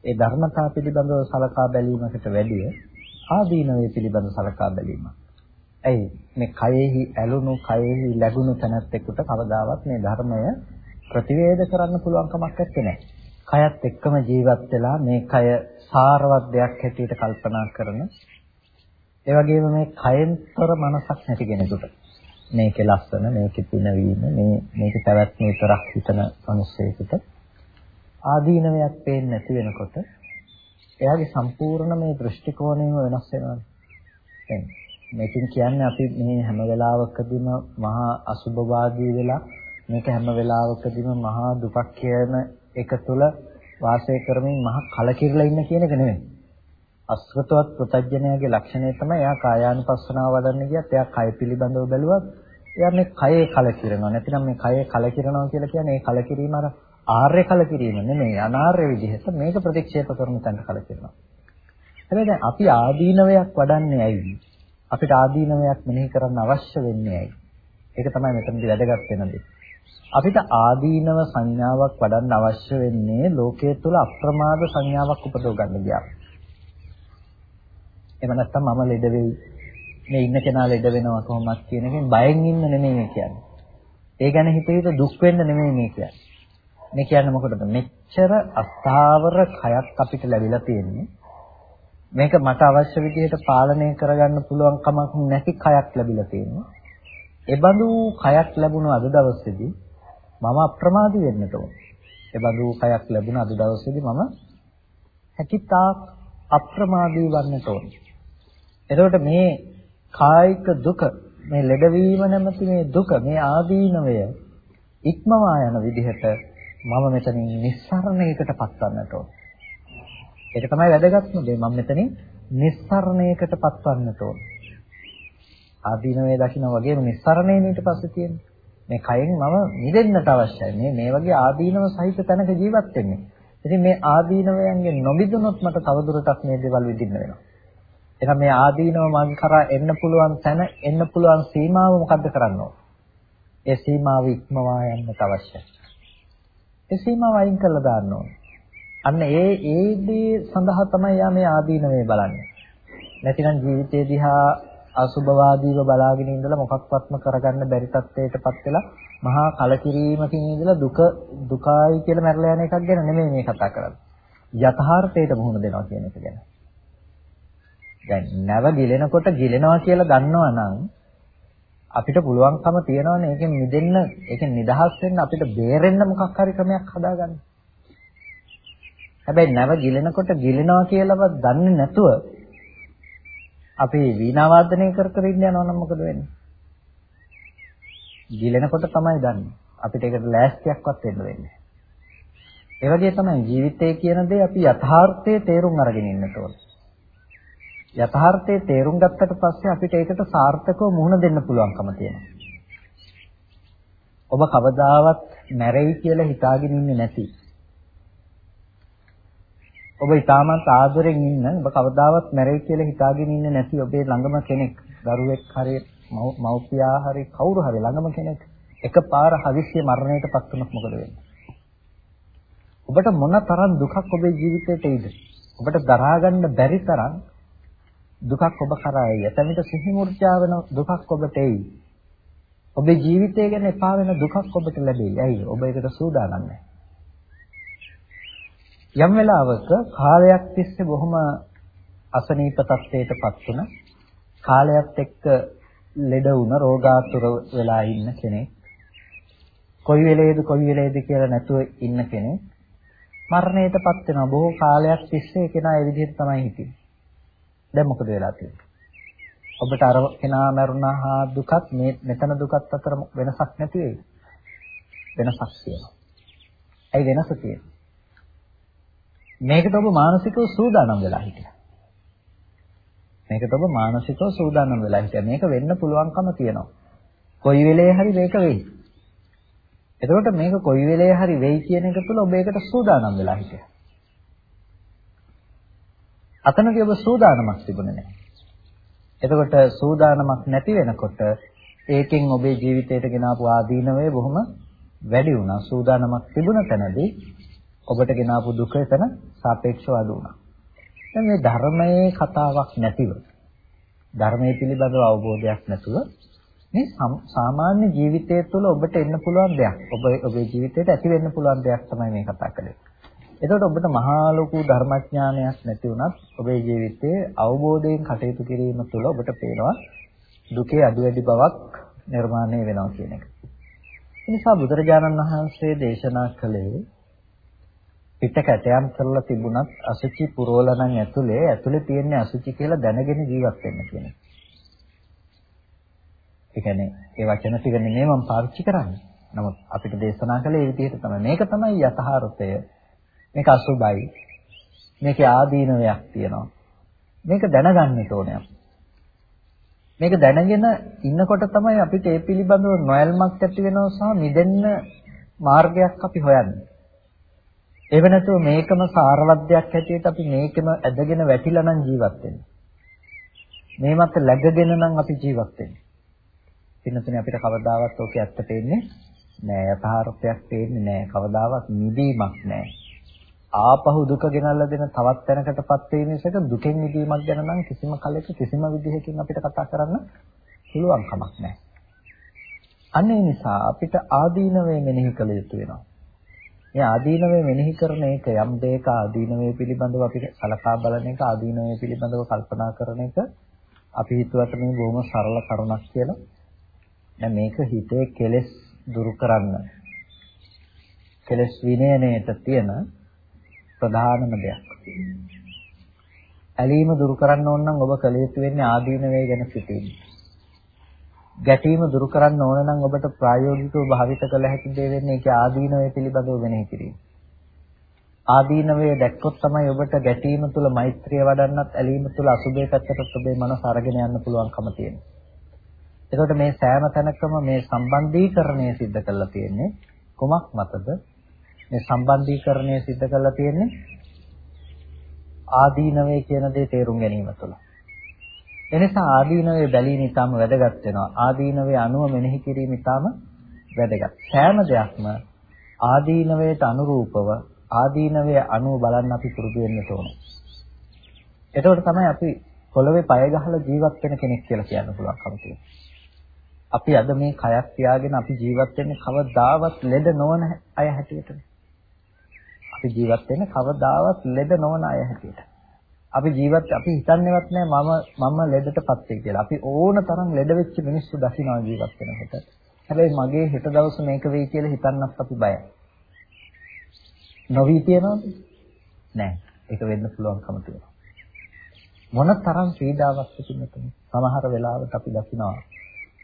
ඒ ධර්මතා පිළිබඳව සලකා බැලීමකට වැඩිය ආදීනවේ පිළිබඳව සලකා බැලීමක්. ඇයි මේ කයෙහි ඇලුණු කයෙහි läගුණු තැනැත්තෙකුට කවදාවත් මේ ධර්මය ප්‍රතිවේද කරන්න පුළුවන් කමක් නැත්තේ. කයත් එක්කම ජීවත් වෙලා මේ කය සාරවත් දෙයක් හැටියට කල්පනා කරන ඒ වගේම මේ කයෙන්තර මනසක් නැති කෙනෙකුට මේකේ ලස්සන මේකේ පිනවීම මේ මේකේ පැවැත්ම විතරක් හිතන මිනිස්සෙකුට ආදීනවයක් පේන්නේ නැති වෙනකොට එයාගේ සම්පූර්ණ මේ දෘෂ්ටි කෝණයම වෙනස් වෙනවා. මේකෙන් කියන්නේ අපි මේ හැම වෙලාවකදීම මහා අසුභවාදී වෙලා මේක හැම වෙලාවකදීම මහා දුකක් කියන එක තුළ වාසය කරමින් මහා කලකිරලා ඉන්න කියන එක නෙමෙයි. අස්වතවත් ප්‍රත්‍යඥයාගේ ලක්ෂණය තමයි එයා කායානුපස්සනාව වඩන්න ගියත් එයා කය පිළිබඳව බැලුවත් එයා මේ කයේ කලකිරනවා. නැතිනම් මේ කයේ කලකිරනවා කියලා කියන්නේ ඒ කලකිරීම අර ආර්ය කලකිරීම නෙමෙයි අනාර්ය විදිහට මේක ප්‍රතික්ෂේප කරන තැනට කලකිරනවා. හැබැයි දැන් අපි ආදීනවයක් වඩන්නේ ඇයි? අපිට ආදීනවයක් මෙනෙහි කරන්න අවශ්‍ය වෙන්නේ ඇයි? ඒක තමයි මෙතනදී වැදගත් වෙන දේ. අපිට ආදීනව සංඥාවක් වඩන්න අවශ්‍ය වෙන්නේ ලෝකයේ තුල අප්‍රමාද සංඥාවක් උපදව ගන්න ගියාම. එහෙම නැත්නම් මම ලෙඩ වෙයි මේ ඉන්න කෙනා ලෙඩ වෙනවා කොහොමද කියන එකෙන් බයෙන් ඉන්න නෙමෙයි මේ කියන්නේ. ඒ ගැන හිත හිත දුක් වෙන්න නෙමෙයි මේ කියන්නේ. මේ කියන්නේ මොකටද? මෙච්චර අස්ථාවර කයක් අපිට ලැබිලා තියෙන්නේ. මේක මට අවශ්‍ය විදිහට පාලනය කරගන්න පුළුවන් කමක් නැති කයක් ලැබිලා තියෙනවා. එබඳු කයක් ලැබුණු අද දවසේදී මම අප්‍රමාදී වෙන්නට ඕන. එබඳු කයක් ලැබුණ අද දවසේදී මම හැකිතාක් අප්‍රමාදී වන්නට ඕන. එතකොට මේ කායික දුක මේ ලෙඩවීම නැමැති මේ දුක මේ ආදීනවය ඉක්මවා යන විදිහට මම මෙතනින් නිස්සරණයකට පත්වන්නට ඕන. ඒක තමයි වැදගත්ම දේ. මම මෙතනින් නිස්සරණයකට පත්වන්නට ඕන. ආදීනවේ දකින්න වගේම නිස්සරණය ඊට පස්සේ තියෙන්නේ. මේ කයෙන් මම මිදෙන්නට අවශ්‍යයි. මේ මේ වගේ ආදීනව සහිත තැනක ජීවත් වෙන්නේ. ඉතින් මේ ආදීනවයන්ගෙන් නොමිදුනොත් මට තවදුරටත් මේ දේවල් විඳින්න වෙනවා. එහෙනම් මේ ආදීනව මගේ කරා එන්න පුළුවන් තැන එන්න පුළුවන් සීමාව මොකද්ද කරන්න ඕන? ඒ සීමාව ඉක්මවා යන්නට අවශ්‍යයි. ඒ සීමාව අයින් කරලා දාන්න ඕන. අන්න ඒ ඒ දේ සඳහා තමයි යා මේ ආදීනවේ බලන්නේ. නැතිනම් ජීවිතේ දිහා අසුභවාදීව බලාගෙන ඉඳලා මොකක්වත්ම කරගන්න බැරි තත්ත්වයකටපත් වෙලා මහා කලකිරීමකින් ඉඳලා දුක දුකයි කියලා මැරලා යන එකක් ගැන නෙමෙයි මේ කතා කරන්නේ. යථාර්ථයට මුහුණ දෙනවා කියන එක ගැන. දැන් නැව ගිලෙනකොට ගිලෙනවා කියලා දන්නවා නම් අපිට පුළුවන්කම තියනවානේ ඒකෙන් මිදෙන්න, ඒකෙන් නිදහස් වෙන්න අපිට බේරෙන්න මොකක් හරි ක්‍රමයක් හදාගන්න. හැබැයි නැව ගිලෙනකොට ගිලෙනවා කියලාවත් දන්නේ නැතුව අපි වීණා වාදනය කර කර ඉන්න යනවා නම් මොකද වෙන්නේ? ගිලෙනකොට තමයි දන්නේ. අපිට ඒකට ලෑස්තියක්වත් වෙන්න වෙන්නේ. ඒ වගේ තමයි ජීවිතය කියන දේ අපි යථාර්ථයේ තේරුම් අරගෙන ඉන්නට ඕනේ. යථාර්ථයේ තේරුම් ගත්තට පස්සේ අපිට ඒකට සාර්ථකව මුහුණ දෙන්න පුළුවන්කම තියෙනවා. ඔබ කවදාවත් මැරෙයි කියලා හිතාගෙන ඉන්නේ නැති. ඔබ ඊටමත් ආදරෙන් ඉන්න ඔබ කවදාවත් මැරෙයි කියලා හිතාගෙන ඉන්නේ නැති ඔබේ ළඟම කෙනෙක් දරුවෙක් හරි මව්පියා හරි කවුරු හරි ළඟම කෙනෙක් එකපාර හදිස්සිය මරණයටපත් වුණොත් මොකද වෙන්නේ? ඔබට මොන තරම් දුකක් ඔබේ ජීවිතේට එයිද? ඔබට දරා ගන්න බැරි තරම් දුකක් ඔබ කරා එයි. එතනට සිහි මුර්ජා වෙන දුකක් ඔබට එයි. ඔබේ ජීවිතය ගැන එපා වෙන දුකක් ඔබට ලැබෙයි. ඇයි? ඔබ ඒකට සූදානම් නැහැ. යම් වෙලාවක කාලයක් තිස්සේ බොහොම අසනීප තත්ත්වයකටපත් වුණ කාලයත් එක්ක ලෙඩ වුණ රෝගාතුර වෙලා ඉන්න කෙනෙක් කොයි වෙලේද කොයි වෙලේද කියලා නැතුව ඉන්න කෙනෙක් මරණයටපත් වෙනවා බොහෝ කාලයක් තිස්සේ කෙනා ඒ විදිහට තමයි හිටියේ දැන් මොකද වෙලා තියෙන්නේ ඔබට අර කෙනා මරුණා හා දුකත් මේ මෙතන දුකත් අතර වෙනසක් නැති වෙයි වෙනසක් තියෙනවා ඇයි වෙනස තියෙන්නේ මේකට ඔබ මානසිකව සූදානම් වෙලා හිටියා. මේකට ඔබ මානසිකව සූදානම් වෙලා හිටියා. මේක වෙන්න පුළුවන්කම තියෙනවා. කොයි වෙලේ හරි මේක වෙයි. එතකොට මේක කොයි වෙලේ හරි වෙයි කියන එක තුළ ඔබ ඒකට සූදානම් වෙලා හිටියා. අතනදී ඔබ සූදානමක් තිබුණේ නැහැ. එතකොට සූදානමක් නැති වෙනකොට ඒකෙන් ඔබේ ජීවිතයට ගෙන ආපු ආදීනවය බොහොම වැඩි වුණා. සූදානමක් තිබුණ තැනදී ඔබට ගෙන ආපු දුක එතන සාපේක්ෂව අඩු වුණා. දැන් මේ ධර්මයේ කතාවක් නැතිව ධර්මයේ පිළිබඳව අවබෝධයක් නැතුව මේ සාමාන්‍ය ජීවිතය තුළ ඔබට එන්න පුළුවන් දෙයක්. ඔබ ඔබේ ජීවිතයට ඇති වෙන්න පුළුවන් දෙයක් තමයි මේ කතා කරන්නේ. එතකොට ඔබට මහා ලොකු ධර්මඥානයක් නැති වුණත් ඔබේ ජීවිතයේ අවබෝධයෙන් කටයුතු කිරීම තුළ ඔබට පේනවා දුකේ අඩු වැඩි බවක් නිර්මාණය වෙනවා කියන එක. ඒ නිසා බුදුරජාණන් වහන්සේ දේශනා කළේ පිට කැටයම් කරලා තිබුණත් අසුචි පුරවලා නම් ඇතුලේ ඇතුලේ තියෙන අසුචි කියලා දැනගෙන ජීවත් වෙන්න කියන එක. ඒ කියන්නේ ඒ වචන ටික නෙමෙයි මම පාවිච්චි කරන්නේ. නමුත් අපිට දේශනා කළේ ඒ විදිහට තමයි. මේක තමයි යථාර්ථය. මේක අසුබයි. මේකේ ආදීනවයක් තියෙනවා. මේක දැනගන්න ඕනේ. මේක දැනගෙන ඉන්නකොට තමයි අපිට ඒ පිළිබඳව නොයල්මක් ඇති වෙනව සහ මිදෙන්න මාර්ගයක් අපි හොයන්නේ. ඒව නැතුව මේකම සාරවත්යක් හැටියට අපි මේකම ඇදගෙන වැටිලා නම් ජීවත් වෙන්නේ. මේ මත läගගෙන නම් අපි ජීවත් වෙන්නේ. පින්නතුනේ අපිට කවදාවත් ඕකේ ඇත්ත පේන්නේ නෑ යථාර්ථයක් පේන්නේ නෑ කවදාවත් නිදීමක් නෑ ආපහු දුක ගෙනල්ලා දෙන තවත් තැනකටපත් වීම නිසා දුකෙන් මිදීමක් ගැන නම් කිසිම කලෙක කිසිම විදිහකින් අපිට කතා කරන්න පුළුවන් කමක් නැහැ. අන්න ඒ නිසා අපිට ආදීනවේ මෙනෙහි කළ යුතු වෙනවා. මේ ආදීනවේ මෙනෙහි කරන එක යම් දෙයක ආදීනවේ පිළිබඳව අපි සලකා බලන එක ආදීනවේ පිළිබඳව කල්පනා කරන එක අපි හිතුවට මේ බොහොම සරල කරුණක් කියලා. දැන් මේක හිතේ කෙලෙස් දුරු කරන්න කෙලෙස් විනයනයේට තියෙන ප්‍රධානම දෙයක්. ඇලීම දුරු කරන්න ඕන නම් ඔබ කල යුතු වෙන්නේ ආදීනවේ ගැන සිතීම. ගැටීම දුරු කරන්න ඕන නම් ඔබට ප්‍රායෝගිකව භාවිත කළ හැකි දේ වෙන්නේ ඒක ආදීනවේ පිළිබඳව වෙනෙහි කිරීම. ආදීනවේ දැක්කොත් තමයි ඔබට ගැටීම තුළ මෛත්‍රිය වඩන්නත් ඇලීම තුළ අසුබේ පැත්තට ඔබේ මනස අරගෙන යන්න පුළුවන්කම තියෙනවා. එතකොට මේ සෑම තැනකම මේ සම්බන්ධීකරණය සිද්ධ කරලා තියෙන්නේ කොමක් මතද? මේ සම්බන්ධීකරණය සිද්ධ කරලා තියෙන්නේ ආදීනවේ කියන දේ තේරුම් ගැනීම තුළ. එනිසා ආදීනවේ බැලීම ඉතාම වැදගත් වෙනවා. ආදීනවේ අනුව මෙනෙහි කිරීම ඉතාම වැදගත්. සෑම දෙයක්ම ආදීනවයට අනුරූපව ආදීනවේ අනුව බලන්න අපි පුරුදු වෙන්න ඕනේ. එතකොට තමයි අපි පොළවේ පය ගහලා ජීවත් වෙන කෙනෙක් කියලා කියන්න පුළුවන්කම තියෙන්නේ. අපි අද මේ කයක් තියාගෙන අපි ජීවත් වෙන්නේ කවදාවත් ලෙඩ නොවන අය හැටියටනේ. අපි ජීවත් වෙන්නේ කවදාවත් ලෙඩ නොවන අය හැටියට. අපි ජීවත් අපි හිතන්නේවත් නෑ මම මම ලෙඩටපත් වෙයි කියලා. අපි ඕන තරම් ලෙඩ වෙච්ච මිනිස්සු දකිනවා ජීවත් වෙනකොට. හැබැයි මගේ හෙට දවස මේක වෙයි කියලා හිතන්නත් අපි බයයි. නොවි තියනවද? නෑ. ඒක වෙන්න පුළුවන්කම තියෙනවා. මොන තරම් පීඩාවක් තිබුණත් සමහර වෙලාවට අපි දකිනවා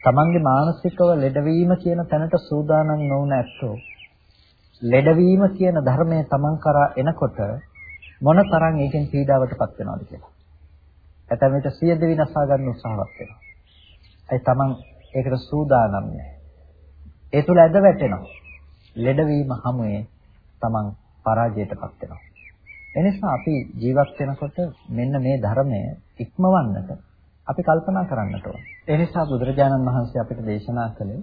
තමන්ගේ මානසිකව ලෙඩවීම කියන තැනට සූදානම් නොවුන ඇත්තෝ ලෙඩවීම කියන ධර්මය තමන් කරා එනකොට මොන තරම් ඒකෙන් පීඩාවටපත් වෙනවද කියලා. ඇතැම් විට සියද විනාශා ගන්න උත්සාහවත් වෙනවා. ඒ තමන් ඒකට සූදානම් නැහැ. ඒ තුල ඇද වැටෙනවා. ලෙඩවීම හැමුවේ තමන් පරාජයටපත් වෙනවා. එනිසා අපි ජීවත් වෙනකොට මෙන්න මේ ධර්මය ඉක්මවන්නට අපි කල්පනා කරන්නට ඕන. ඒ නිසා බුදුරජාණන් වහන්සේ අපිට දේශනා කළේ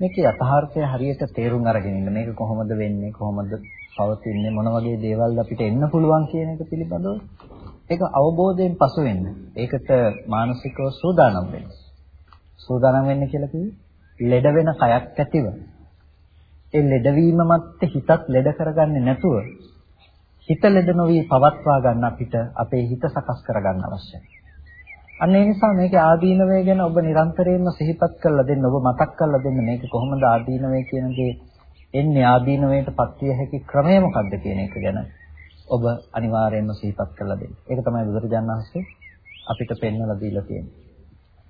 මේකේ යථාර්ථය හරියට තේරුම් අරගෙන ඉන්න. මේක කොහොමද වෙන්නේ? කොහොමද පවතින්නේ? මොන වගේ දේවල් අපිට එන්න පුළුවන් කියන එක පිළිබඳව ඒක අවබෝධයෙන් පසු වෙන්න. ඒකට මානසිකව සූදානම් වෙන්න. සූදානම් වෙන්න කියලා කිව්වේ ලෙඩ වෙන කයක් ඇතිව. ඒ ලෙඩවීම මත හිතත් ලෙඩ කරගන්නේ නැතුව හිත ලෙඩ නොවි පවත්වා ගන්න අපිට අපේ හිත සකස් කරගන්න අවශ්‍යයි. අන්න ඒ නිසා මේකේ ආදීනවය ගැන ඔබ නිරන්තරයෙන්ම සිහිපත් කරලා දෙන්න ඔබ මතක් කරලා දෙන්න මේක කොහොමද ආදීනවය කියන දේ එන්නේ ආදීනවයට පත්විය හැකි ක්‍රමය මොකක්ද කියන එක ගැන ඔබ අනිවාර්යයෙන්ම සිහිපත් කරලා දෙන්න. ඒක තමයි බුදුරජාණන් වහන්සේ අපිට පෙන්වලා දීලා තියෙන්නේ.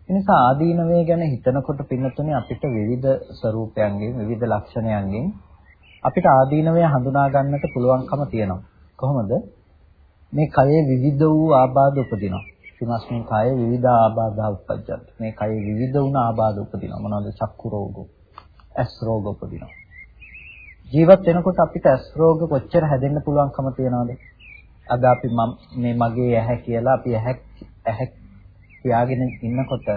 ඒ නිසා ආදීනවය ගැන හිතනකොට පින්නතුනේ අපිට විවිධ ස්වરૂපයන්ගෙන් විවිධ ලක්ෂණයන්ගෙන් අපිට ආදීනවය හඳුනා ගන්නට පුළුවන්කම තියෙනවා. කොහොමද? මේ කයේ විවිධ වූ ආබාධ උපදිනවා. තිමස්මින් කායේ විවිධ ආබාධා උපජ්ජත්. මේ කයේ විවිධ වුණ ආබාධ උපදිනවා. මොනවද? චක්කු රෝග, ඇස් රෝග උපදිනවා. ජීවත් වෙනකොට අපිට ඇස් රෝග කොච්චර හැදෙන්න පුළුවන්කම තියනවද? අද අපි මේ මගේ ඇහැ කියලා අපි ඇහැ ඇහැ තියාගෙන ඉන්නකොට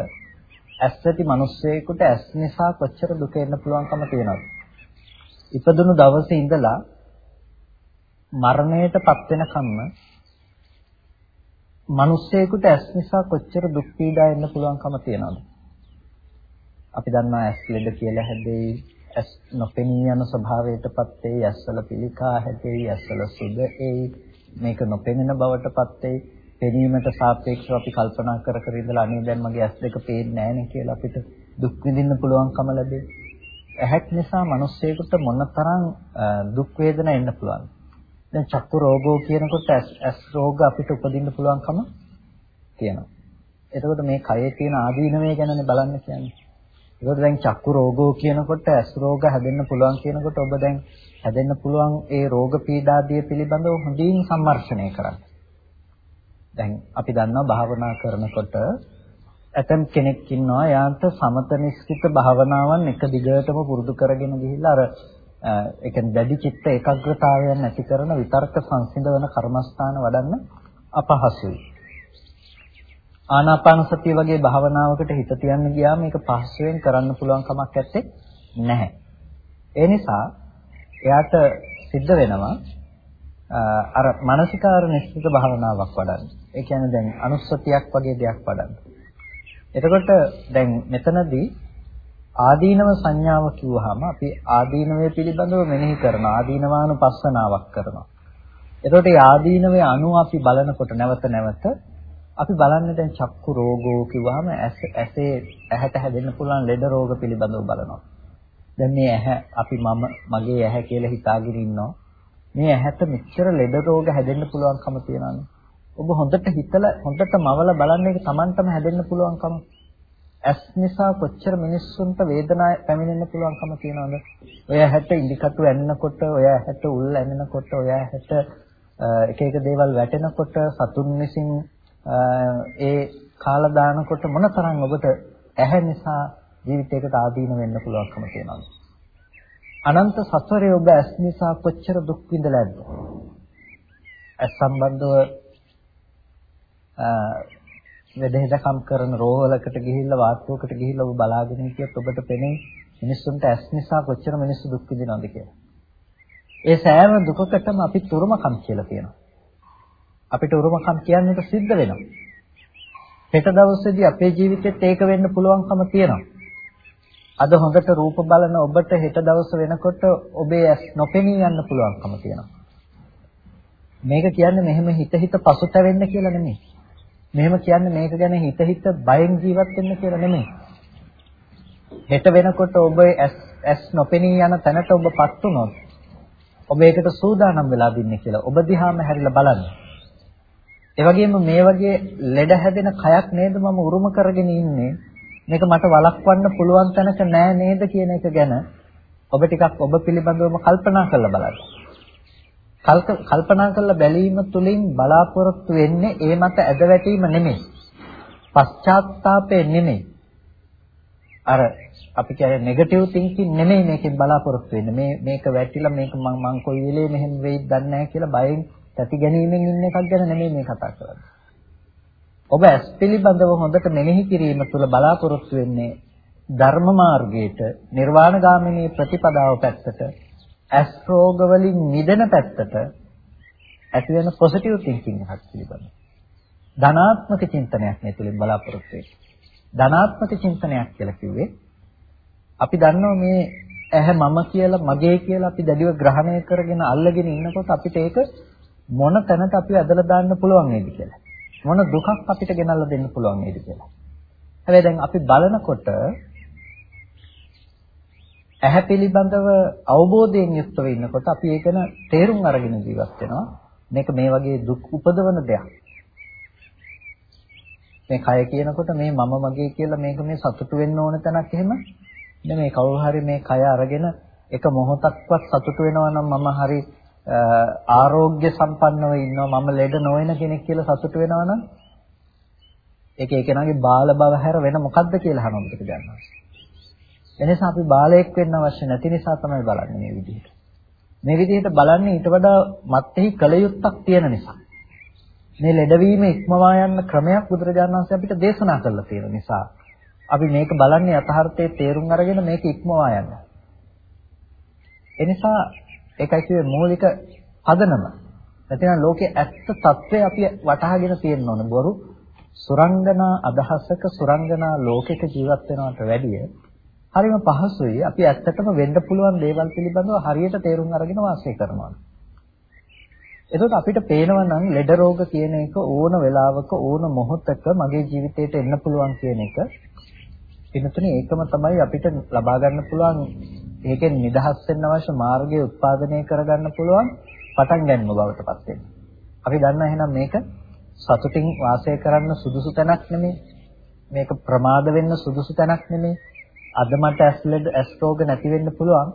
ඇස් ඇති මිනිස්සෙකුට ඇස් නිසා කොච්චර දුක එන්න පුළුවන්කම තියනවද? ඉපදුණු දවසේ ඉඳලා මරණයටපත් වෙනකම්ම මිනිස්සෙකුට ඇස් නිසා කොච්චර දුක් පීඩා එන්න පුළුවන්කම තියනවද? අපි දන්නවා ඇස් ලෙඩ කියලා හැදෙයි, ඇස් නොපෙනී යන ස්වභාවයටපත් වෙයි, ඇස්වල පිළිකා හැදෙයි, ඇස්වල සුද එයි, මේක නොපෙනෙන බවටපත් වෙයි. පෙනීමට සාපේක්ෂව අපි කල්පනා කර කර ඉඳලා අනේ දැන් මගේ ඇස් දෙක පේන්නේ නැහැ නේ කියලා අපිට දුක් විඳින්න පුළුවන්කම ලැබෙයි. ඇහක් නිසා මිනිස්සෙකුට මොනතරම් දුක් වේදනා එන්න පුළුවන්ද? දැන් චක්කු රෝගෝ කියනකොට ඇස් රෝග අපිට උපදින්න පුළුවන්කම තියෙනවා. එතකොට මේ කයේ තියෙන ආදීනවය ගැනනේ බලන්න කියන්නේ. ඒකට දැන් චක්කු රෝගෝ කියනකොට ඇස් රෝග හැදෙන්න පුළුවන් කියනකොට ඔබ දැන් හැදෙන්න පුළුවන් ඒ රෝග පීඩාදිය පිළිබඳව හොඳින් සම්මර්ෂණය කරන්න. දැන් අපි දන්නවා භාවනා කරනකොට ඇතම් කෙනෙක් ඉන්නවා යාන්ත සමත නිස්කිත භාවනාවන් එක දිගටම පුරුදු කරගෙන ගිහිල්ලා අර ඒ කියන්නේ දැඩි චිත්ත ඒකාග්‍රතාවයන් ඇති කරන විතර්ක සංසිඳවන කර්මස්ථාන වඩන්න අපහසුයි. ආනාපාන සතිය වගේ භාවනාවකට හිත තියන්න ගියාම මේක පහසුවෙන් කරන්න පුළුවන් කමක් නැත්තේ නැහැ. ඒ නිසා එයාට සිද්ධ වෙනවා අර මානසිකාර නිශ්චිත භාවනාවක් වඩන්න. ඒ කියන්නේ දැන් අනුස්සතියක් වගේ දෙයක් වඩන්න. එතකොට දැන් මෙතනදී ආදීනව සංඥාව කිව්වහම අපි ආදීනවය පිළිබඳව මෙනෙහි කරන ආදීනවානුපස්සනාවක් කරනවා. එතකොට මේ ආදීනවේ අණු අපි බලනකොට නැවත නැවත අපි බලන්නේ දැන් චක්කු රෝගෝ කිව්වහම ඇසේ ඇහැට හැදෙන්න පුළුවන් ලෙඩ රෝග පිළිබඳව බලනවා. දැන් මේ ඇහැ අපි මම මගේ ඇහැ කියලා හිතාගෙන ඉන්නවා. මේ ඇහැට මෙච්චර ලෙඩ රෝග හැදෙන්න පුළුවන්කම තියනවානේ. ඔබ හොඳට හිතලා හොඳට මවලා බලන්න ඒක Tamanටම හැදෙන්න පුළුවන්කම. ඇස් නිසා කොච්චර මිනිස්සුන්ට වේදනාවක් පැමිණෙන්න පුළුවන්කම තියනවද? ඔය ඇහැට ඉදිකටු ඇන්නකොට, ඔය ඇහැට උල් ඇනෙනකොට, ඔය ඇහැට එක එක දේවල් වැටෙනකොට සතුන් විසින් ඒ කාලා දානකොට මොනතරම් ඔබට ඇහැ නිසා ජීවිතයකට ආදීන වෙන්න පුළුවන්කම තියනවද? අනන්ත සසරේ ඔබ ඇස් නිසා කොච්චර දුක් විඳලාද? ඇස් සම්බන්ධව වෙදහෙදකම් කරන රෝහලකට ගිහිල්ලා වාට්ටුවකට ගිහිල්ලා ඔබ බලාගෙන හිටියත් ඔබට පෙනේ මිනිස්සුන්ට ඇස් නිසා කොච්චර මිනිස්සු දුක් විඳිනවද කියලා. ඒ සෑම දුකකටම අපි තුරුමකම් කියලා කියනවා. අපිට උරුමකම් කියන්නට සිද්ධ වෙනවා. හෙට දවසේදී අපේ ජීවිතෙත් ඒක වෙන්න පුළුවන්කම තියෙනවා. අද හොඳට රූප බලන ඔබට හෙට දවස වෙනකොට ඔබේ ඇස් නොපෙනී යන්න පුළුවන්කම තියෙනවා. මේක කියන්නේ මෙහෙම හිත හිත පසුතැවෙන්න කියලා නෙමෙයි. මෙහෙම කියන්නේ මේක ගැන හිත හිත බයෙන් ජීවත් වෙන්න කියලා නෙමෙයි. හෙට වෙනකොට ඔබ ඇස් නොපෙනී යන තැනට ඔබපත් වුණොත් ඔබ ඒකට සූදානම් වෙලා දින්නේ කියලා. ඔබ දිහාම හැරිලා බලන්න. ඒ වගේම මේ වගේ ලෙඩ හැදෙන කයක් නේද මම උරුම කරගෙන ඉන්නේ. මේක මට වළක්වන්න පුළුවන් තැනක නෑ නේද කියන එක ගැන ඔබ ටිකක් ඔබ පිළිබඳවම කල්පනා කරලා බලන්න. කල්පනා කරලා බැලීම තුළින් බලාපොරොත්තු වෙන්නේ ඒ මත ඇදවැටීම නෙමෙයි. පශ්චාත්තාපය නෙමෙයි. අර අපි කියන්නේ නෙගටිව් තින්කින් නෙමෙයි මේකෙන් බලාපොරොත්තු වෙන්නේ. මේ මේක වැටිලා මේක මං මං කොයි වෙලේ මෙහෙම වෙයිද දන්නේ නැහැ කියලා බයෙන් තැති ගැනීමෙන් ඉන්න එකක් ගැන නෙමෙයි මේ කතා කරන්නේ. ඔබ ඇස් පිළිබඳව හොඳට මෙනෙහි කිරීම තුළ බලාපොරොත්තු වෙන්නේ ධර්ම මාර්ගයට, නිර්වාණ ගාමිනී ප්‍රතිපදාව පැත්තට ඇස් රෝග වලින් මිදෙන පැත්තට ඇති වෙන පොසිටිව් තින්කින් එකක් පිළිබඳව. ධනාත්මක චින්තනයක් මේ තුලින් බලාපොරොත්තු වෙන්නේ. ධනාත්මක චින්තනයක් කියලා කිව්වේ අපි දන්නවා මේ ඇහැ මම කියලා මගේ කියලා අපි දැඩිව ග්‍රහණය කරගෙන අල්ලගෙන ඉන්නකොට අපිට ඒක මොන තැනට අපි ඇදලා දාන්න පුළුවන් නේද කියලා. මොන දුකක් අපිට ගෙනල්ලා දෙන්න පුළුවන් නේද කියලා. හැබැයි දැන් අපි බලනකොට ඇහැ පිළිබඳව අවබෝධයෙන් යුක්තව ඉන්නකොට අපි ඒකන තේරුම් අරගෙන ජීවත් වෙනවා. මේක මේ වගේ දුක් උපදවන දෙයක්. මේ කය කියනකොට මේ මම මගේ කියලා මේක මේ සතුටු වෙන්න ඕන තැනක් එහෙම නෙමෙයි කවුරු හරි මේ කය අරගෙන එක මොහොතක්වත් සතුටු වෙනවා නම් මම හරි ආරෝග්‍ය සම්පන්නව ඉන්නවා මම ලෙඩ නොවන කෙනෙක් කියලා සතුටු වෙනවා නම් ඒක ඒ කෙනාගේ බාල බව හැර වෙන මොකද්ද කියලා අහනවා අපිට ගන්නවා. එනිසා අපි බාලයෙක් වෙන්න අවශ්‍ය නැති නිසා තමයි බලන්නේ මේ විදිහට. මේ විදිහට බලන්නේ ඊට වඩා මත්ෙහි කලයුත්තක් තියෙන නිසා. මේ ලෙඩවීම ඉක්මවා යන ක්‍රමයක් බුදුරජාණන් වහන්සේ අපිට දේශනා කරලා තියෙන නිසා අපි මේක බලන්නේ යථාර්ථයේ තේරුම් අරගෙන මේක ඉක්මවා යන්න. එනිසා ඒකයි කියේ මූලික පදනම. නැතිනම් ලෝකයේ ඇත්ත తත්වය අපි වටහාගෙන තියෙන්න ඕන. බොරු සුරංගනා අදහසක සුරංගනා ලෝකයක ජීවත් වෙනවට වැඩිය හරිම පහසුයි අපි ඇත්තටම වෙන්න පුළුවන් දේවල් පිළිබඳව හරියට තේරුම් අරගෙන වාසය කරනවා. එතකොට අපිට පේනවා නම් ලෙඩ රෝග කියන එක ඕන වෙලාවක ඕන මොහොතක මගේ ජීවිතේට එන්න පුළුවන් කියන එක එනතුනේ ඒකම තමයි අපිට ලබා ගන්න පුළුවන් ඒකෙන් නිදහස් වෙන්න අවශ්‍ය මාර්ගය උත්පාදනය කරගන්න පුළුවන් පටන් ගැනීම බවට පත් වෙනවා. අපි දන්නා එහෙනම් මේක සතුටින් වාසය කරන්න සුදුසු තැනක් නෙමෙයි. මේක ප්‍රමාද වෙන්න සුදුසු තැනක් නෙමෙයි. අද මට ඇස් ලෙඩ ඇස් රෝග නැති වෙන්න පුළුවන්.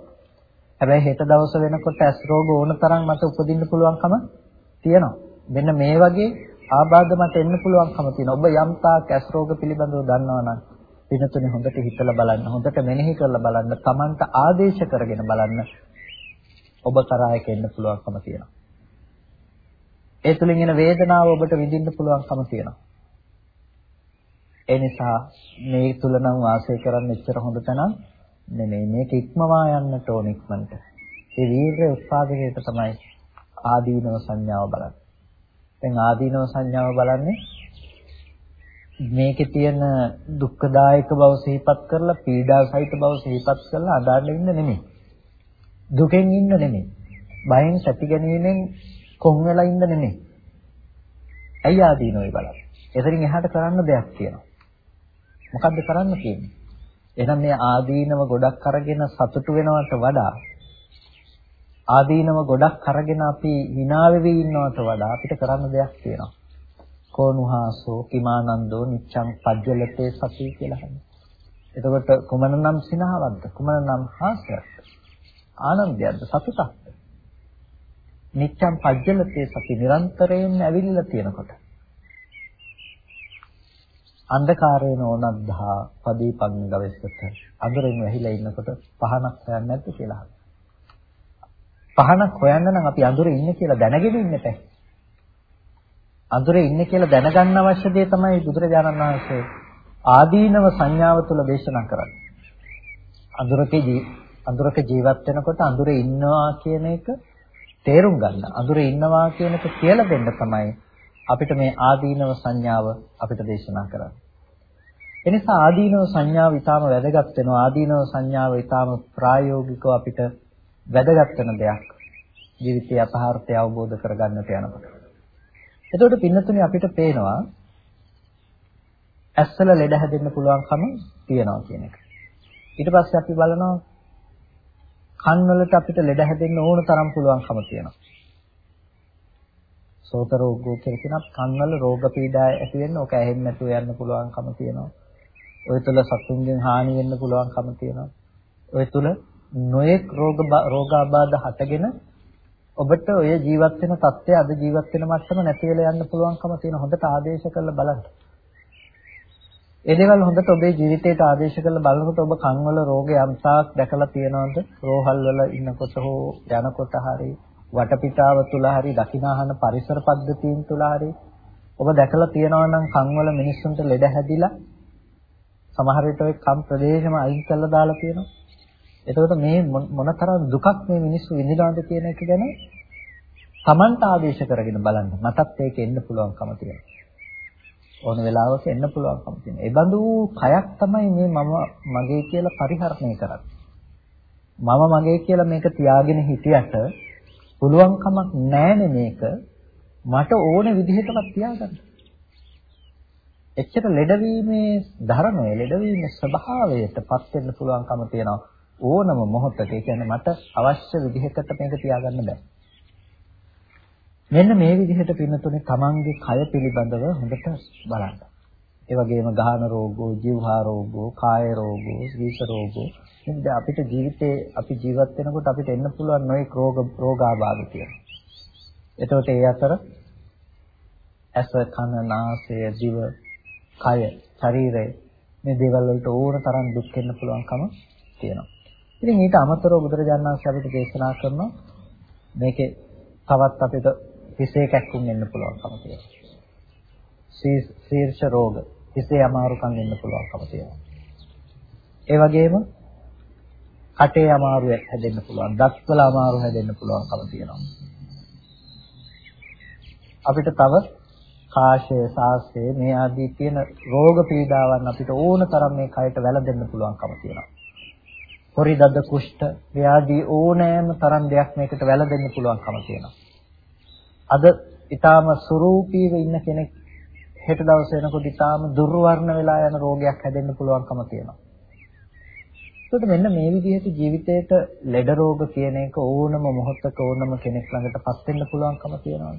හැබැයි හෙට දවස වෙනකොට ඇස් රෝග ඕන තරම් මට උපදින්න පුළුවන්කම තියෙනවා. මෙන්න මේ වගේ ආබාධ මට එන්න පුළුවන්කම තියෙනවා. ඔබ යම් තාක් ඇස් රෝග පිළිබඳව දන්නවනම් දිනතුනේ හොඳට හිතලා බලන්න, හොඳට මෙනෙහි කරලා බලන්න, Tamanට ආදේශ කරගෙන බලන්න. ඔබ කරා එක එන්න පුළුවන්කම තියෙනවා. ඒ තුලින් එන වේදනාව ඔබට විඳින්න පුළුවන්කම තියෙනවා. ඒ නිසා මේ තුල නම් වාසය කරන්න එච්චර හොඳ තැනක් නෙමෙයි මේක ඉක්මවා යන්නට ඕන ඉක්මනට. ඒ වීර්ය උත්පාදනයට තමයි ආදීනව සංඥාව බලන්නේ. දැන් ආදීනව සංඥාව බලන්නේ මේකේ තියෙන දුක්ඛදායක බව සිහිපත් කරලා පීඩා සහිත බව සිහිපත් කරලා අදාළ ඉන්න නෙමෙයි. දුකෙන් ඉන්න නෙමෙයි. බයෙන් සැටි ගැනීමෙන් කොන් වෙලා ඉන්න නෙමෙයි. ඇයි ආදීනෝයි බලන්න. එතනින් එහාට කරන්න දෙයක් තියෙනවා. මොකද්ද කරන්න තියෙන්නේ? එහෙනම් මේ ආදීනව ගොඩක් අරගෙන සතුටු වෙනවට වඩා ආදීනව ගොඩක් අරගෙන අපි hina වෙවි ඉන්නවට වඩා අපිට කරන්න දෙයක් තියෙනවා. කෝනුහාසෝ කිමානන්දෝ නිච්ඡං පජ්ජලතේ සති කියලා හන්නේ. එතකොට කුමන නම් සිනහවක්ද? කුමන නම් හාස්‍යක්ද? ආනන්දයක්ද සතුටක්ද? නිච්ඡං පජ්ජලතේ සති නිරන්තරයෙන් ඇවිල්ලා තියෙනකොට අන්ධකාරේන ඕනද්ධා පදීපං ගවස්සත අඳුරෙන් වැහිලා ඉන්නකොට පහනක් හොයන්නේ නැද්ද කියලා අහනවා. පහනක් හොයන්න නම් අපි අඳුරේ ඉන්නේ කියලා දැනගෙන ඉන්න එපා. අඳුරේ ඉන්නේ කියලා දැනගන්න අවශ්‍ය දේ තමයි බුදුරජාණන් වහන්සේ ආදීනව සංඥාව තුළ දේශනා කරන්නේ. අඳුරකේ අඳුරක ජීවත් වෙනකොට අඳුරේ ඉන්නවා කියන එක තේරුම් ගන්න. අඳුරේ ඉන්නවා කියන එක කියලා දෙන්න තමයි අපිට මේ ආදීනව සංඥාව අපිට දේශනා කරන්නේ. එනිසා ආදීනව සංඥාව ඊටාම වැදගත් වෙනවා. ආදීනව සංඥාව ඊටාම ප්‍රායෝගිකව අපිට වැදගත් වෙන දෙයක්. ජීවිතයේ යථාර්ථය අවබෝධ කරගන්නට යනකොට. එතකොට පින්නතුනේ අපිට පේනවා ඇස්වල ලෙඩ හැදෙන්න පුළුවන්කම තියනවා කියන එක. ඊට පස්සේ අපි බලනවා කන් වලට අපිට ලෙඩ හැදෙන්න ඕන තරම් පුළුවන්කම තියෙනවා. සෝත රෝගෝ කියලා කියනත් කන්වල රෝග පීඩා ඇති වෙන්න ඕක ඇහෙන්නේ නැතුව යන්න පුළුවන්කම තියෙනවා. ඔය තුල සතුන්ගෙන් හානි වෙන්න පුළුවන්කම තියෙනවා. ඔය තුල නොයෙක් රෝග රෝගාබාධ හටගෙන ඔබට ඔය ජීවත් වෙන තත්ත්වය අද ජීවත් වෙන මට්ටම නැති වෙලා යන්න පුළුවන්කම තියෙන හොඳට ආදේශ කරලා බලන්න. ඒ දේවල් හොඳට ඔබේ ජීවිතයට ආදේශ කරලා බලනකොට ඔබ කන්වල රෝග යම්තාක් දැකලා තියෙනවද? රෝහල් වල ඉන්නකොට හෝ යනකොට හරියි වටපිටාව තුල හරි දකිනාහන පරිසර පද්ධතීන් තුල හරි ඔබ දැකලා තියෙනවා නම් කන්වල මිනිස්සුන්ට ලෙඩ හැදිලා සමහර විට ওই කම් ප්‍රදේශම අයින් කරලා දාලා තියෙනවා. එතකොට මේ මොනතරම් දුකක් මේ මිනිස්සු විඳිනවද කියන එක ගැන Tamanට ආදේශ කරගෙන බලන්න. මටත් ඒක එන්න පුළුවන්කම තියෙනවා. ඕන වෙලාවක එන්න පුළුවන්කම තියෙනවා. ඒ බඳු කයක් තමයි මේ මම මගේ කියලා පරිහරණය කරන්නේ. මම මගේ කියලා මේක තියාගෙන හිටියට පුළුවන් කමක් නැහැනේ මේක මට ඕන විදිහටවත් තියාගන්න. එච්චර ලෙඩවීමේ ධර්මය ලෙඩවීමේ ස්වභාවයටපත් වෙන්න පුළුවන්කම තියෙනවා ඕනම මොහොතක. ඒ කියන්නේ මට අවශ්‍ය විදිහකට මේක තියාගන්න බෑ. මෙන්න මේ විදිහට පින්නතුනේ තමන්ගේ කය පිළිබඳව හොඳට බලන්න. ඒ වගේම ගාහන රෝගෝ, ජීවහා රෝගෝ, කාය රෝගෝ, ශීත රෝගෝ නේද අපිට ජීවිතේ අපි ජීවත් වෙනකොට අපිට එන්න පුළුවන් නොයෙක් රෝග රෝගාබාධ තියෙනවා. එතකොට ඒ අතර ඇස කන නාසය දිව කය, ශරීරය මේ දේවල් වලට ඕන තරම් දුක් වෙන්න පුළුවන්කම තියෙනවා. ඉතින් ඊට අමතරව බුදුරජාණන් වහන්සේ අපිට දේශනා කරනවා මේකේ තවත් අපිට හිසේ කැක්කුම් වෙන්න පුළුවන්කම තියෙනවා. ශීර්ෂ රෝග, හිසේ අමාරුකම් වෙන්න පුළුවන්කම තියෙනවා. ඒ වගේම කටේ අමාරු හැදෙන්න පුළුවන්, දත්වල අමාරු හැදෙන්න පුළුවන්කම තියෙනවා. අපිට තව කාශය, සාසය මේ ආදී තියෙන රෝග පීඩාවන් අපිට ඕන තරම් මේ කයට වැළඳෙන්න පුළුවන්කම තියෙනවා. හොරි දද්ද කුෂ්ඨ ව්‍යාධි ඕනෑම තරම් දෙයක් මේකට වැළඳෙන්න පුළුවන්කම තියෙනවා. අද ඊටාම ස්වરૂපීව ඉන්න කෙනෙක් හෙට දවස වෙනකොට ඊටාම දුර්වර්ණ වෙලා යන රෝගයක් හැදෙන්න පුළුවන්කම තියෙනවා. ඒකට මෙන්න මේ විදිහට ජීවිතේට ලෙඩ රෝග කියන එක ඕනම මොහොතක ඕනම කෙනෙක් ළඟටපත් වෙන්න පුළුවන්කම තියෙනවා.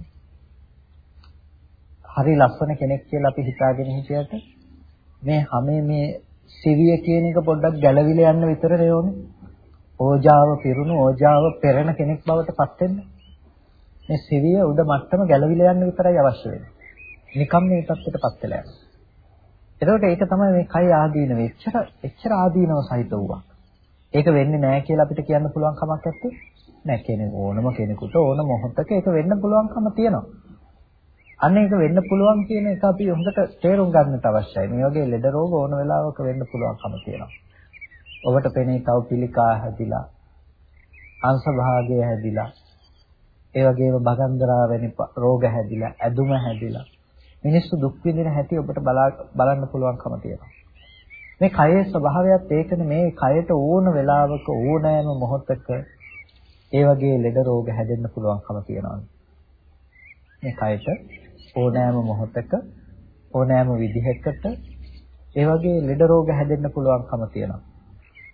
හරි ලස්සන කෙනෙක් කියලා අපි හිතාගෙන හිටියට මේ හැමේ මේ සිවිය කියන එක පොඩ්ඩක් ගැළවිලා යන්න විතරනේ ඕනේ. ඕජාව පිරුණු ඕජාව පෙරෙන කෙනෙක් බවට පත් වෙන්න. මේ සිවිය උඩ මට්ටම ගැළවිලා යන්න විතරයි අවශ්‍ය වෙන්නේ. නිකම් මේ තත්ත්වයටපත් වෙලා යනවා. එතකොට ඒක තමයි මේ කය ආදීනව. එච්චර එච්චර ආදීනව සහිත වූවක්. ඒක වෙන්නේ නැහැ කියලා අපිට කියන්න පුළුවන් කමක් නැත්තේ. නැහැ කෙනෙක් ඕනම කෙනෙකුට ඕන මොහොතක ඒක වෙන්න පුළුවන්කම තියෙනවා. අන්න ඒක වෙන්න පුළුවන් කියන එක අපි හොඳට තේරුම් ගන්නට අවශ්‍යයි. මේ වගේ ලෙඩ රෝග ඕන වෙලාවක වෙන්න පුළුවන්කම තියෙනවා. ඔබට පෙනේ තව පිළිකා හැදිලා, අංශ භාගය හැදිලා, ඒ වගේම බගන්දරා වැනි රෝග හැදිලා, ඇදුම හැදිලා. මිනිස්සු දුක් විඳින හැටි ඔබට බලන්න පුළුවන්කම තියෙනවා. මේ කයේ ස්වභාවයත් ඒකනේ මේ කයට ඕන වෙලාවක ඕනෑම මොහොතක ඒ වගේ ලෙඩ රෝග හැදෙන්න පුළුවන්කම තියෙනවා. මේ කයට ඕනෑම මොහොතක ඕනෑම විදිහකට ඒ වගේ ලෙඩ රෝග හැදෙන්න පුළුවන්කම තියෙනවා.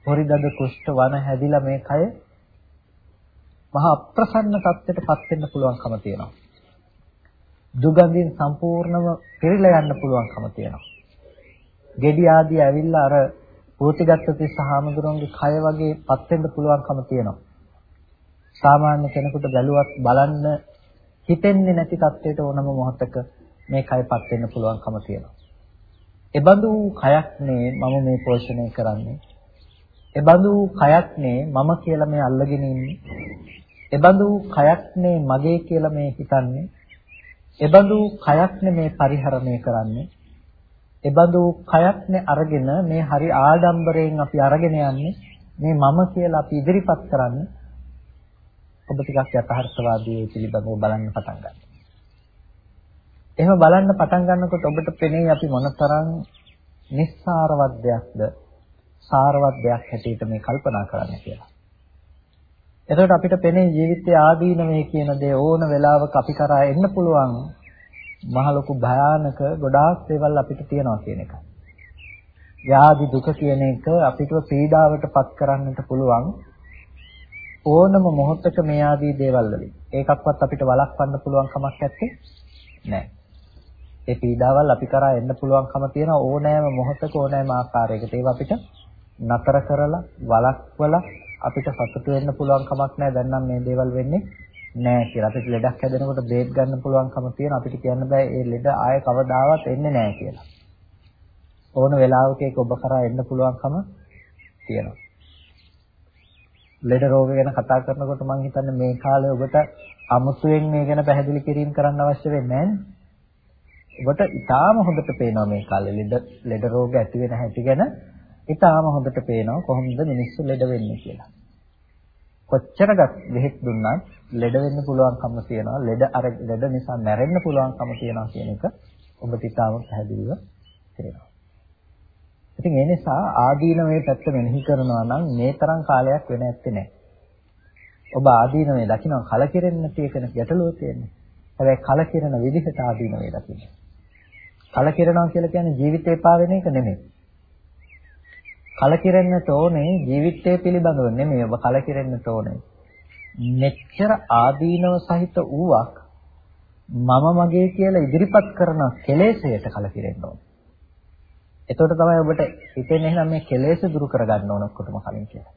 පොරිදද කුෂ්ඨ වන හැදිලා මේ කය මහා අප්‍රසන්න තත්ත්වයටපත් වෙන්න පුළුවන්කම තියෙනවා. දුගඳින් සම්පූර්ණව පිරීලා යන්න පුළුවන්කම තියෙනවා. ගෙඩි ආදී ඇවිල්ලා අර පූතිගත්ත තිස්සහාමුදුරන්ගේ කය වගේ පත් වෙන්න පුළුවන්කම තියෙනවා. සාමාන්‍ය කෙනෙකුට බැලුවත් බලන්න හිතෙන්නේ නැති තත්ත්වයට ඕනම මොහොතක මේ කයපත් වෙන්න පුළුවන්කම තියෙනවා. එබඳු කයක් නේ මම මේ පෝෂණය කරන්නේ. එබඳු කයක් නේ මම කියලා මේ අල්ලගෙන ඉන්නේ. එබඳු කයක් නේ මගේ කියලා මේ හිතන්නේ. එබඳු කයක් නේ මේ පරිහරණය කරන්නේ. එබඳු කයක් නේ අරගෙන මේ හරි ආඩම්බරයෙන් අපි අරගෙන යන්නේ. මේ මම කියලා අපි ඉදිරිපත් කරන්නේ. ඔබ ටිකක් යථාර්ථවාදී පිළිබඳව බලන්න පටන් ගන්න. එහෙම බලන්න පටන් ගන්නකොට ඔබට පෙනේ අපි මොනතරම් නිස්සාරවත් දෙයක්ද සාරවත් දෙයක් හැටියට මේ කල්පනා කරන්න කියලා. එතකොට අපිට පෙනේ ජීවිතයේ ආදීනමේ කියන දේ ඕන වෙලාවක අපි කරා එන්න පුළුවන් මහ ලොකු භයානක ගොඩාක් දේවල් අපිට තියෙනවා කියන එක. ව්‍යාධි දුක කියන එක අපිට පීඩාවට පත් කරන්නට පුළුවන් ඕනම මොහොතක මේ ආදී දේවල් වලින් ඒකක්වත් අපිට වළක්වන්න පුළුවන් කමක් නැත්තේ නෑ. ඒ පීඩාවල් අපි කරා එන්න පුළුවන්කම තියෙන ඕනෑම මොහොතක ඕනෑම ආකාරයකට ඒවා අපිට නතර කරලා වළක්වලා අපිට සතුට වෙන්න පුළුවන් කමක් නැහැ දැන් නම් මේ දේවල් වෙන්නේ නැහැ කියලා. අපිට ලෙඩක් හැදෙනකොට බේත් ගන්න පුළුවන්කම තියෙන අපිට කියන්න බෑ ඒ ලෙඩ ආය කවදාවත් එන්නේ නැහැ කියලා. ඕන වෙලාවක ඒක ඔබ කරා එන්න පුළුවන්කම තියෙනවා. ලෙඩ රෝග ගැන කතා කරනකොට මම හිතන්නේ මේ කාලේ ඔබට අමුතුවෙන් මේ ගැන පැහැදිලි කිරීම කරන්න අවශ්‍ය වෙන්නේ නැහැ ඔබට ඊටාම හොඳට පේනවා මේ කාලේ ලෙඩ ලෙඩ රෝග ඇති වෙන හැටි ගැන ඊටාම හොඳට පේනවා කොහොමද මිනිස්සු ලෙඩ වෙන්නේ කියලා. කොච්චර බෙහෙත් දුන්නත් ලෙඩ වෙන්න පුළුවන්කම තියෙනවා. ලෙඩ අර ලෙඩ නිසා මැරෙන්න පුළුවන්කම තියෙනවා කියන එක ඔබට ඊටාම පැහැදිලිව තේරෙනවා. ඉතින් ඒ නිසා ආදීනමේ පැත්ත මෙනෙහි කරනවා නම් මේ තරම් කාලයක් වෙන ඇත්තේ නැහැ. ඔබ ආදීනමේ දකින්න කලකිරෙන්න තියෙන ගැටලුව තියෙන්නේ. හැබැයි කලකිරෙන විදිහට ආදීනමේ දකින්න. කලකිරෙනවා කියලා කියන්නේ ජීවිතේ පාවෙන එක නෙමෙයි. කලකිරෙන්නට ඕනේ ජීවිතය පිළිබඳව නෙමෙයි ඔබ කලකිරෙන්නට ඕනේ. මෙච්චර ආදීනව සහිත වූවක් මම මගේ කියලා ඉදිරිපත් කරන කෙලෙසයට කලකිරෙන්න ඕනේ. එතකොට තමයි ඔබට හිතෙන්නේ එහෙනම් මේ කෙලෙස් දුරු කරගන්න ඕන ඔක්කොටම කලින් කියලා.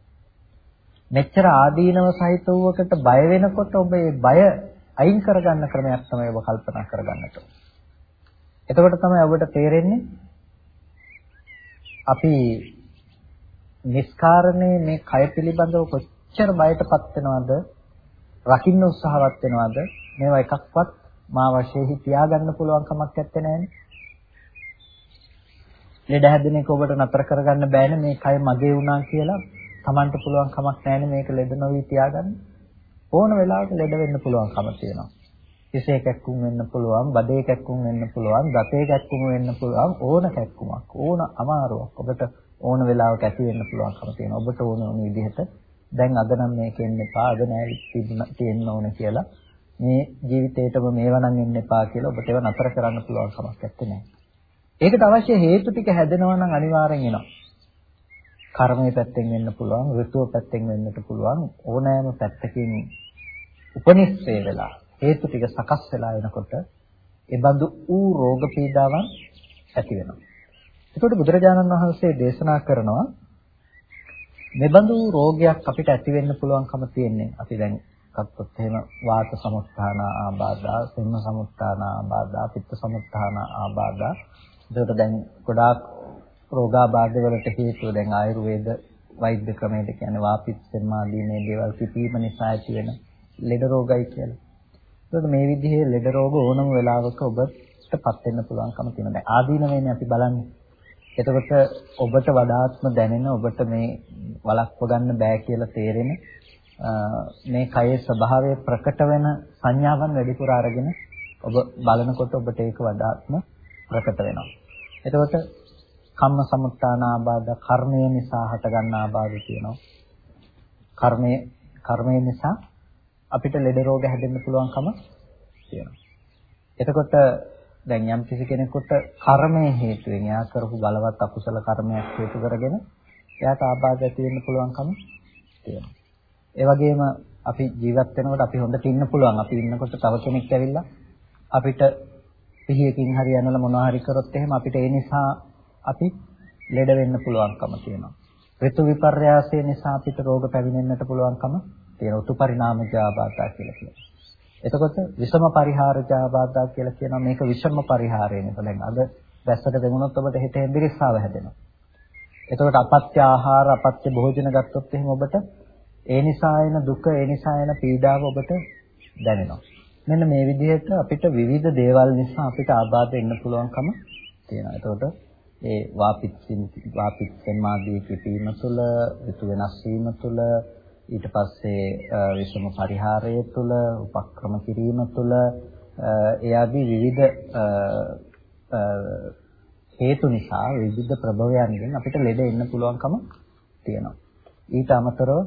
මෙච්චර ආදීනව සහිත වූවකට බය වෙනකොට ඔබ ඒ බය අයින් කරගන්න ක්‍රමයක් තමයි ඔබ කල්පනා කරගන්නට එතකොට තමයි ඔබට තේරෙන්නේ අපි නිස්කාරණේ මේ කය පිළිබඳව කොච්චර බයටපත් වෙනවද? රකින්න උත්සාහවත් වෙනවද? මේවා එකක්වත් මා වශයෙන් තියාගන්න පුළුවන් කමක් නැත්තේ නෑනේ. ලෙඩ හැදෙන එක ඔබට නතර කරගන්න බෑනේ මේ කය මගේ වුණා කියලා. Tamanට පුළුවන් කමක් නෑනේ මේක ලෙඩ නොවි තියාගන්න. ඕන වෙලාවක ලෙඩ වෙන්න පුළුවන්කම තියෙනවා. කෙසේ කැක්කුම් වෙන්න පුළුවන්, බඩේ කැක්කුම් වෙන්න පුළුවන්, දතේ කැක්කුම් වෙන්න පුළුවන් ඕන කැක්කුමක්, ඕන අමාරුවක්. ඔබට ඕන වෙලාවක ඇති වෙන්න පුළුවන්කම තියෙනවා. ඔබට ඕන ඕන විදිහට දැන් අද නම් මේක එන්න එපා, අද නෑ තියෙන්න ඕන කියලා මේ ජීවිතේටම මේවා නම් එන්න එපා කියලා ඔබට ඒවා නතර කරන්න පුළුවන් කමක් නැත්තේ. ඒකට අවශ්‍ය හේතු ටික හැදෙනවා නම් අනිවාර්යෙන් එනවා. කර්මයේ පැත්තෙන් වෙන්න පුළුවන්, ඍතුව පැත්තෙන් වෙන්නට පුළුවන්, ඕනෑම පැත්තකින් උපනිශ්‍රේ වෙලා හේතු ටික සකස් වෙලා එනකොට ඒ බඳු ඌ රෝග පීඩාවන් ඇති වෙනවා. එතකොට බුදුරජාණන් වහන්සේ දේශනා කරනවා මෙබඳු රෝගයක් අපිට ඇති වෙන්න පුළුවන්කම තියෙන්නේ. අපි දැන් ගත්තොත් එහෙම වාත සමුත්ථාන ආබාධා, සෙම්ම සමුත්ථාන ආබාධා, පිත්ත සමුත්ථාන ආබාධා. ඒකට දැන් ගොඩාක් රෝගාබාධ වලට හේතුව දැන් ආයුර්වේද වෛද්‍ය ක්‍රමයට කියන්නේ වාපිත් සෙම්මාදී මේ දේවල් කිපීම නිසා ඇති වෙන ලෙඩ රෝගයි කියලා. ඒකට මේ විදිහේ ලෙඩ රෝග ඕනම වෙලාවක ඔබටපත් වෙන්න පුළුවන්කම තියෙනවා. දැන් ආදීනවේනේ අපි බලන්නේ. එතකොට ඔබට වඩාත්ම දැනෙන ඔබට මේ වළක්ව ගන්න බෑ කියලා තේරෙන මේ කයේ ස්වභාවය ප්‍රකට වෙන සංඥාවන් වැඩිපුර අරගෙන ඔබ බලනකොට ඔබට ඒක වඩාත්ම ප්‍රකට වෙනවා. එතකොට කම්ම සමුත්තාන ආබාධ කර්මය නිසා හටගන්න ආබාධ තියෙනවා. කර්මයේ කර්මය නිසා අපිට ලෙඩ රෝග හැදෙන්න පුළුවන්කම තියෙනවා. එතකොට දැන් යම් කිසි කෙනෙකුට කර්මයේ හේතුවෙන් එයා කරපු බලවත් අකුසල කර්මයක් හේතු කරගෙන එයාට ආබාධ ඇති වෙන්න පුළුවන්කම තියෙනවා. ඒ වගේම අපි ජීවත් වෙනකොට අපි හොඳට ඉන්න පුළුවන්. අපි ඉන්නකොට තව කෙනෙක් ඇවිල්ලා අපිට පිහියකින් හරි යනලා මොනවා හරි කරොත් එහෙම අපිට ඒ නිසා අපි ලෙඩ වෙන්න පුළුවන්කම තියෙනවා. ඍතු විපර්යාසය නිසා අපිට රෝග පැමිණෙන්නට පුළුවන්කම තියෙන උතුපරිණාම ජාබාධා කියලා කියනවා. එතකොට විෂම පරිහාර ජාබාධා කියලා කියනවා මේක විෂම පරිහාරයනේ. දැන් අද දැස්සට දෙමුණොත් ඔබට හිත හෙම්බිරිස්සාව හැදෙනවා. එතකොට අපත්‍ය ආහාර අපත්‍ය භෝජන ගත්තොත් එහෙම ඔබට ඒ නිසා එන දුක ඒ නිසා එන පීඩාව ඔබට දැනෙනවා. මෙන්න මේ විදිහට අපිට විවිධ දේවල් නිසා අපිට ආබාධ එන්න පුළුවන්කම තියෙනවා. එතකොට ඒ වාපිත්සින් වාපිත්සෙන් මාදී කිපීම තුළ ඍතු වෙනස් වීම තුළ ඊට පස්සේ විෂම පරිහාරය තුළ උපක්‍රම කිරීම තුළ එයාදී විවිධ හේතු නිසා විවිධ ප්‍රභවයන්ගෙන් අපිට ලෙඩ එන්න පුළුවන්කම තියෙනවා. ඊට අමතරව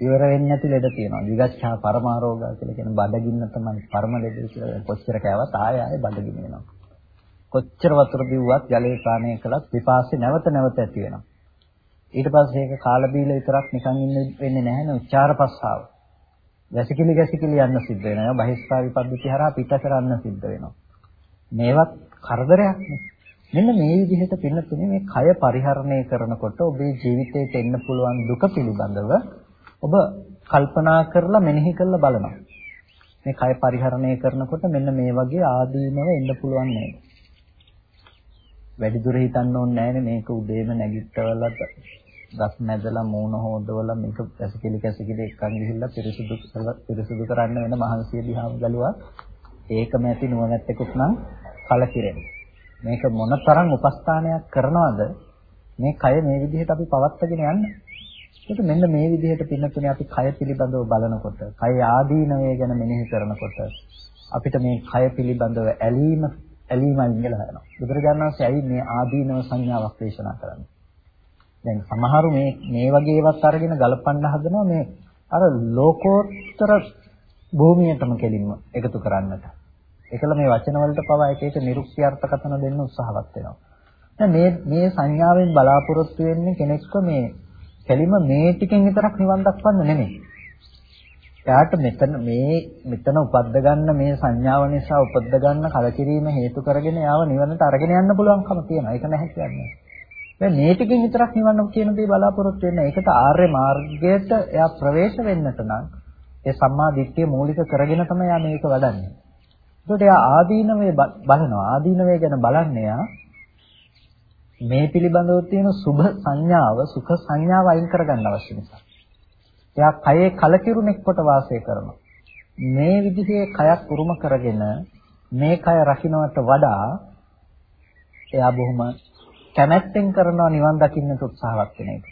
ඉවර වෙන්නේ නැති ලෙඩ තියෙනවා. විගච්ඡා පරමාරෝගා කියලා කියන බඩගින්න තමයි පරම ලෙඩ කියලා. කොච්චර කෑවත් ආය ආය බඩගින්න වෙනවා. කොච්චර වතුර බිව්වත් ජලය පානය කළත් විපාසෙ නැවත නැවත ඇති වෙනවා. ඊට පස්සේ ඒක කාලා බීලා විතරක් නිකන් ඉන්න වෙන්නේ නැහැ නේ උච්චාර පස්සාව. වැසිකිලි ගැසිකිලි යන්න සිද්ධ වෙනවා. බහිස්පාවි පද්ධතිය හරහා පිට කරන්න සිද්ධ වෙනවා. මේවත් කරදරයක් නේ. මෙන්න මේ විදිහට පින්නතුනේ මේ කය පරිහරණය කරනකොට ඔබේ ජීවිතේට එන්න පුළුවන් දුක පිළිබඳව ඔබ කල්පනා කරලා මෙනෙහි කරලා බලනවා. මේ කය පරිහරණය කරනකොට මෙන්න මේ වගේ ආදීනව එන්න පුළුවන් නේද? වැඩි දුර හිතන්න ඕනේ නැහැ මේක උදේම නැගිටවලා ගස් නැදලා මූණ හොදවලා මේක කැසිකිලි කැසිකිලි එක්කන් ගිහිල්ලා පිරිසුදු පිරිසුදු කරන්න වෙන මහන්සිය දිහාම බැලුවා. ඒකම ඇති නුවණැත්තෙකුත් නම් කලකිරෙනවා මේක මොනතරම් උපස්ථානයක් කරනවද? මේ කය මේ විදිහට අපි පවත්වාගෙන යන්නේ. ඒක මෙන්න මේ විදිහට පින්නතුනේ අපි කය පිළිබඳව බලනකොට කය ආදීනවය ගැන මෙනෙහි කරනකොට අපිට මේ කය පිළිබඳව ඇලීම ඇලීමයි ඉඳලා යනවා. බුදුරජාණන් වහන්සේ ඇයි මේ ආදීනව සංඥාවක් දේශනා කරන්නේ? දැන් සමහරු මේ මේ වගේ ඒවත් අරගෙන ගලපන්න හදනවා මේ අර ලෝකෝත්තර භූමියටම කෙලින්ම එකතු කරන්නට. ඒකල මේ වචන වලට පවා එක එක නිරුක්ති අර්ථකථන දෙන්න උත්සාහවත් වෙනවා. දැන් මේ මේ සංඥාවෙන් බලාපොරොත්තු වෙන්නේ කෙනෙක්ව මේ කෙලින්ම මේ ටිකෙන් විතරක් නිවන් දක්වන්න නෙමෙයි. එයාට මෙතන මේ මෙතන උපද්ද ගන්න මේ සංඥාව නිසා උපද්ද ගන්න කලකිරීම හේතු කරගෙන යාව නිවනට අරගෙන යන්න පුළුවන්කම තියෙනවා. ඒක නැහැ කියන්නේ. දැන් මේ ටිකෙන් විතරක් නිවන්න කියන දේ බලාපොරොත්තු වෙන්න. ඒකට ආර්ය මාර්ගයට එයා ප්‍රවේශ වෙන්නට නම් ඒ සම්මා දිට්ඨිය මූලික කරගෙන තමයි යා මේක වඩන්නේ. ඒකට එයා ආදීනවේ බලනවා. ආදීනවේ ගැන බලන්නේ යා මේ පිළිබඳව තියෙන සුභ සංඥාව සුඛ සංඥාව අයින් කරගන්න අවශ්‍ය නිසා. එයා කයේ කලකිරුණෙක් කොට වාසය කරනවා. මේ විදිහේ කයක් උරුම කරගෙන මේ කය රකින්නට වඩා එයා බොහොම කැමැත්තෙන් කරනවා නිවන් දකින්නට උත්සාහවත් වෙන එක.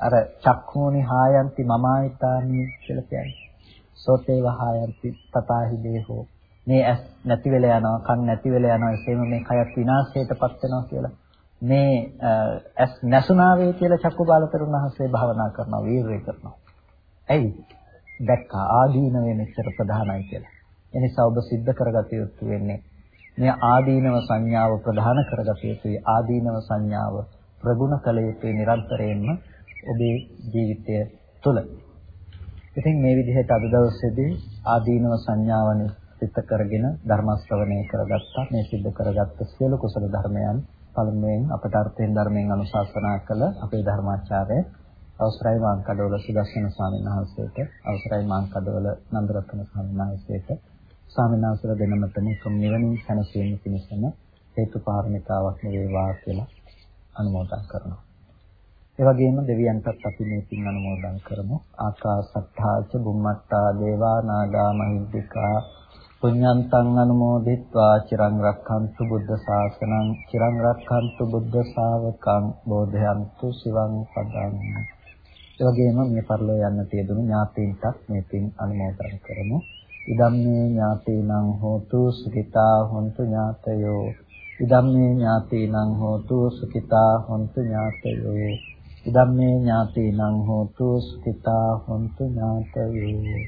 අර චක්ඛෝනි හායන්ති මමායිතානි කියලා කියන්නේ. සෝතේ වහායන්ති තථාහි දේහෝ මේ ඇස් නැති වෙලා යනවා කන් නැති වෙලා යනවා එසේම මේ කයත් විනාශයටපත් වෙනවා කියලා මේ ඇස් නැසුණා වේ කියලා චක්කුබාලතරුණ වහන්සේ භාවනා කරනවා වීරය කරනවා ඇයි? දැක්කා ආදීනවේ මෙච්චර ප්‍රධානයි කියලා. එනිසා ඔබ සිද්ධ කරගත යුතු වෙන්නේ මේ ආදීනව සංඥාව ප්‍රධාන කරගත යුතුයි. ආදීනව සංඥාව ප්‍රගුණ කළ යුතුයි නිරන්තරයෙන්ම ඔබේ ජීවිතය තුළ. ඉතින් මේ විදිහට අද දවසේදී ආදීනව සංඥාවන සිත කරගෙන ධර්ම ශ්‍රවණය කරගත්තා. මේ සිද්ධ කරගත්ත සියලු කුසල ධර්මයන් පළමුවෙන් අපට අර්ථයෙන් ධර්මයෙන් අනුශාසනා කළ අපේ ධර්මාචාර්ය අවසරයි මාංකඩවල සුදස්සන ස්වාමීන් වහන්සේට අවසරයි මාංකඩවල නන්දරත්න ස්වාමීන් වහන්සේට ස්වාමීන් වහන්සේලා දෙනමතම කම් නිවනින් සැනසීම පිණිසම හේතු පාරමිතාවක් වේවා කියලා අනුමෝදන් කරනවා. ඒ වගේම දෙවියන්ටත් අපි මේ පින් අනුමෝදන් කරමු. ආකාසත්තාච බුම්මත්තා දේවා නාගා මහිද්దికා පුඤ්ඤන්තං අනුමෝදිත්වා චිරං රක්ඛන්තු බුද්ධ ශාසනං චිරං රක්ඛන්තු බුද්ධ ශාවකං බෝධයන්තු සිවං පදං. ඒ වගේම මේ පරිලෝ යන්න තියදුණු ඥාතීන්ටත් මේ පින් අනුමෝදන් කරමු. ඉදම්මේ ඥාතීනං හෝතු සුඛිතා හොන්තු ඥාතයෝ. ඉදම්මේ ඥාතීනං හෝතු සුඛිතා හොන්තු ඥාතයෝ. ඉදම්මේ ඥාතීනං හෝතු සුඛිතා හොන්තු ඥාතයෝ.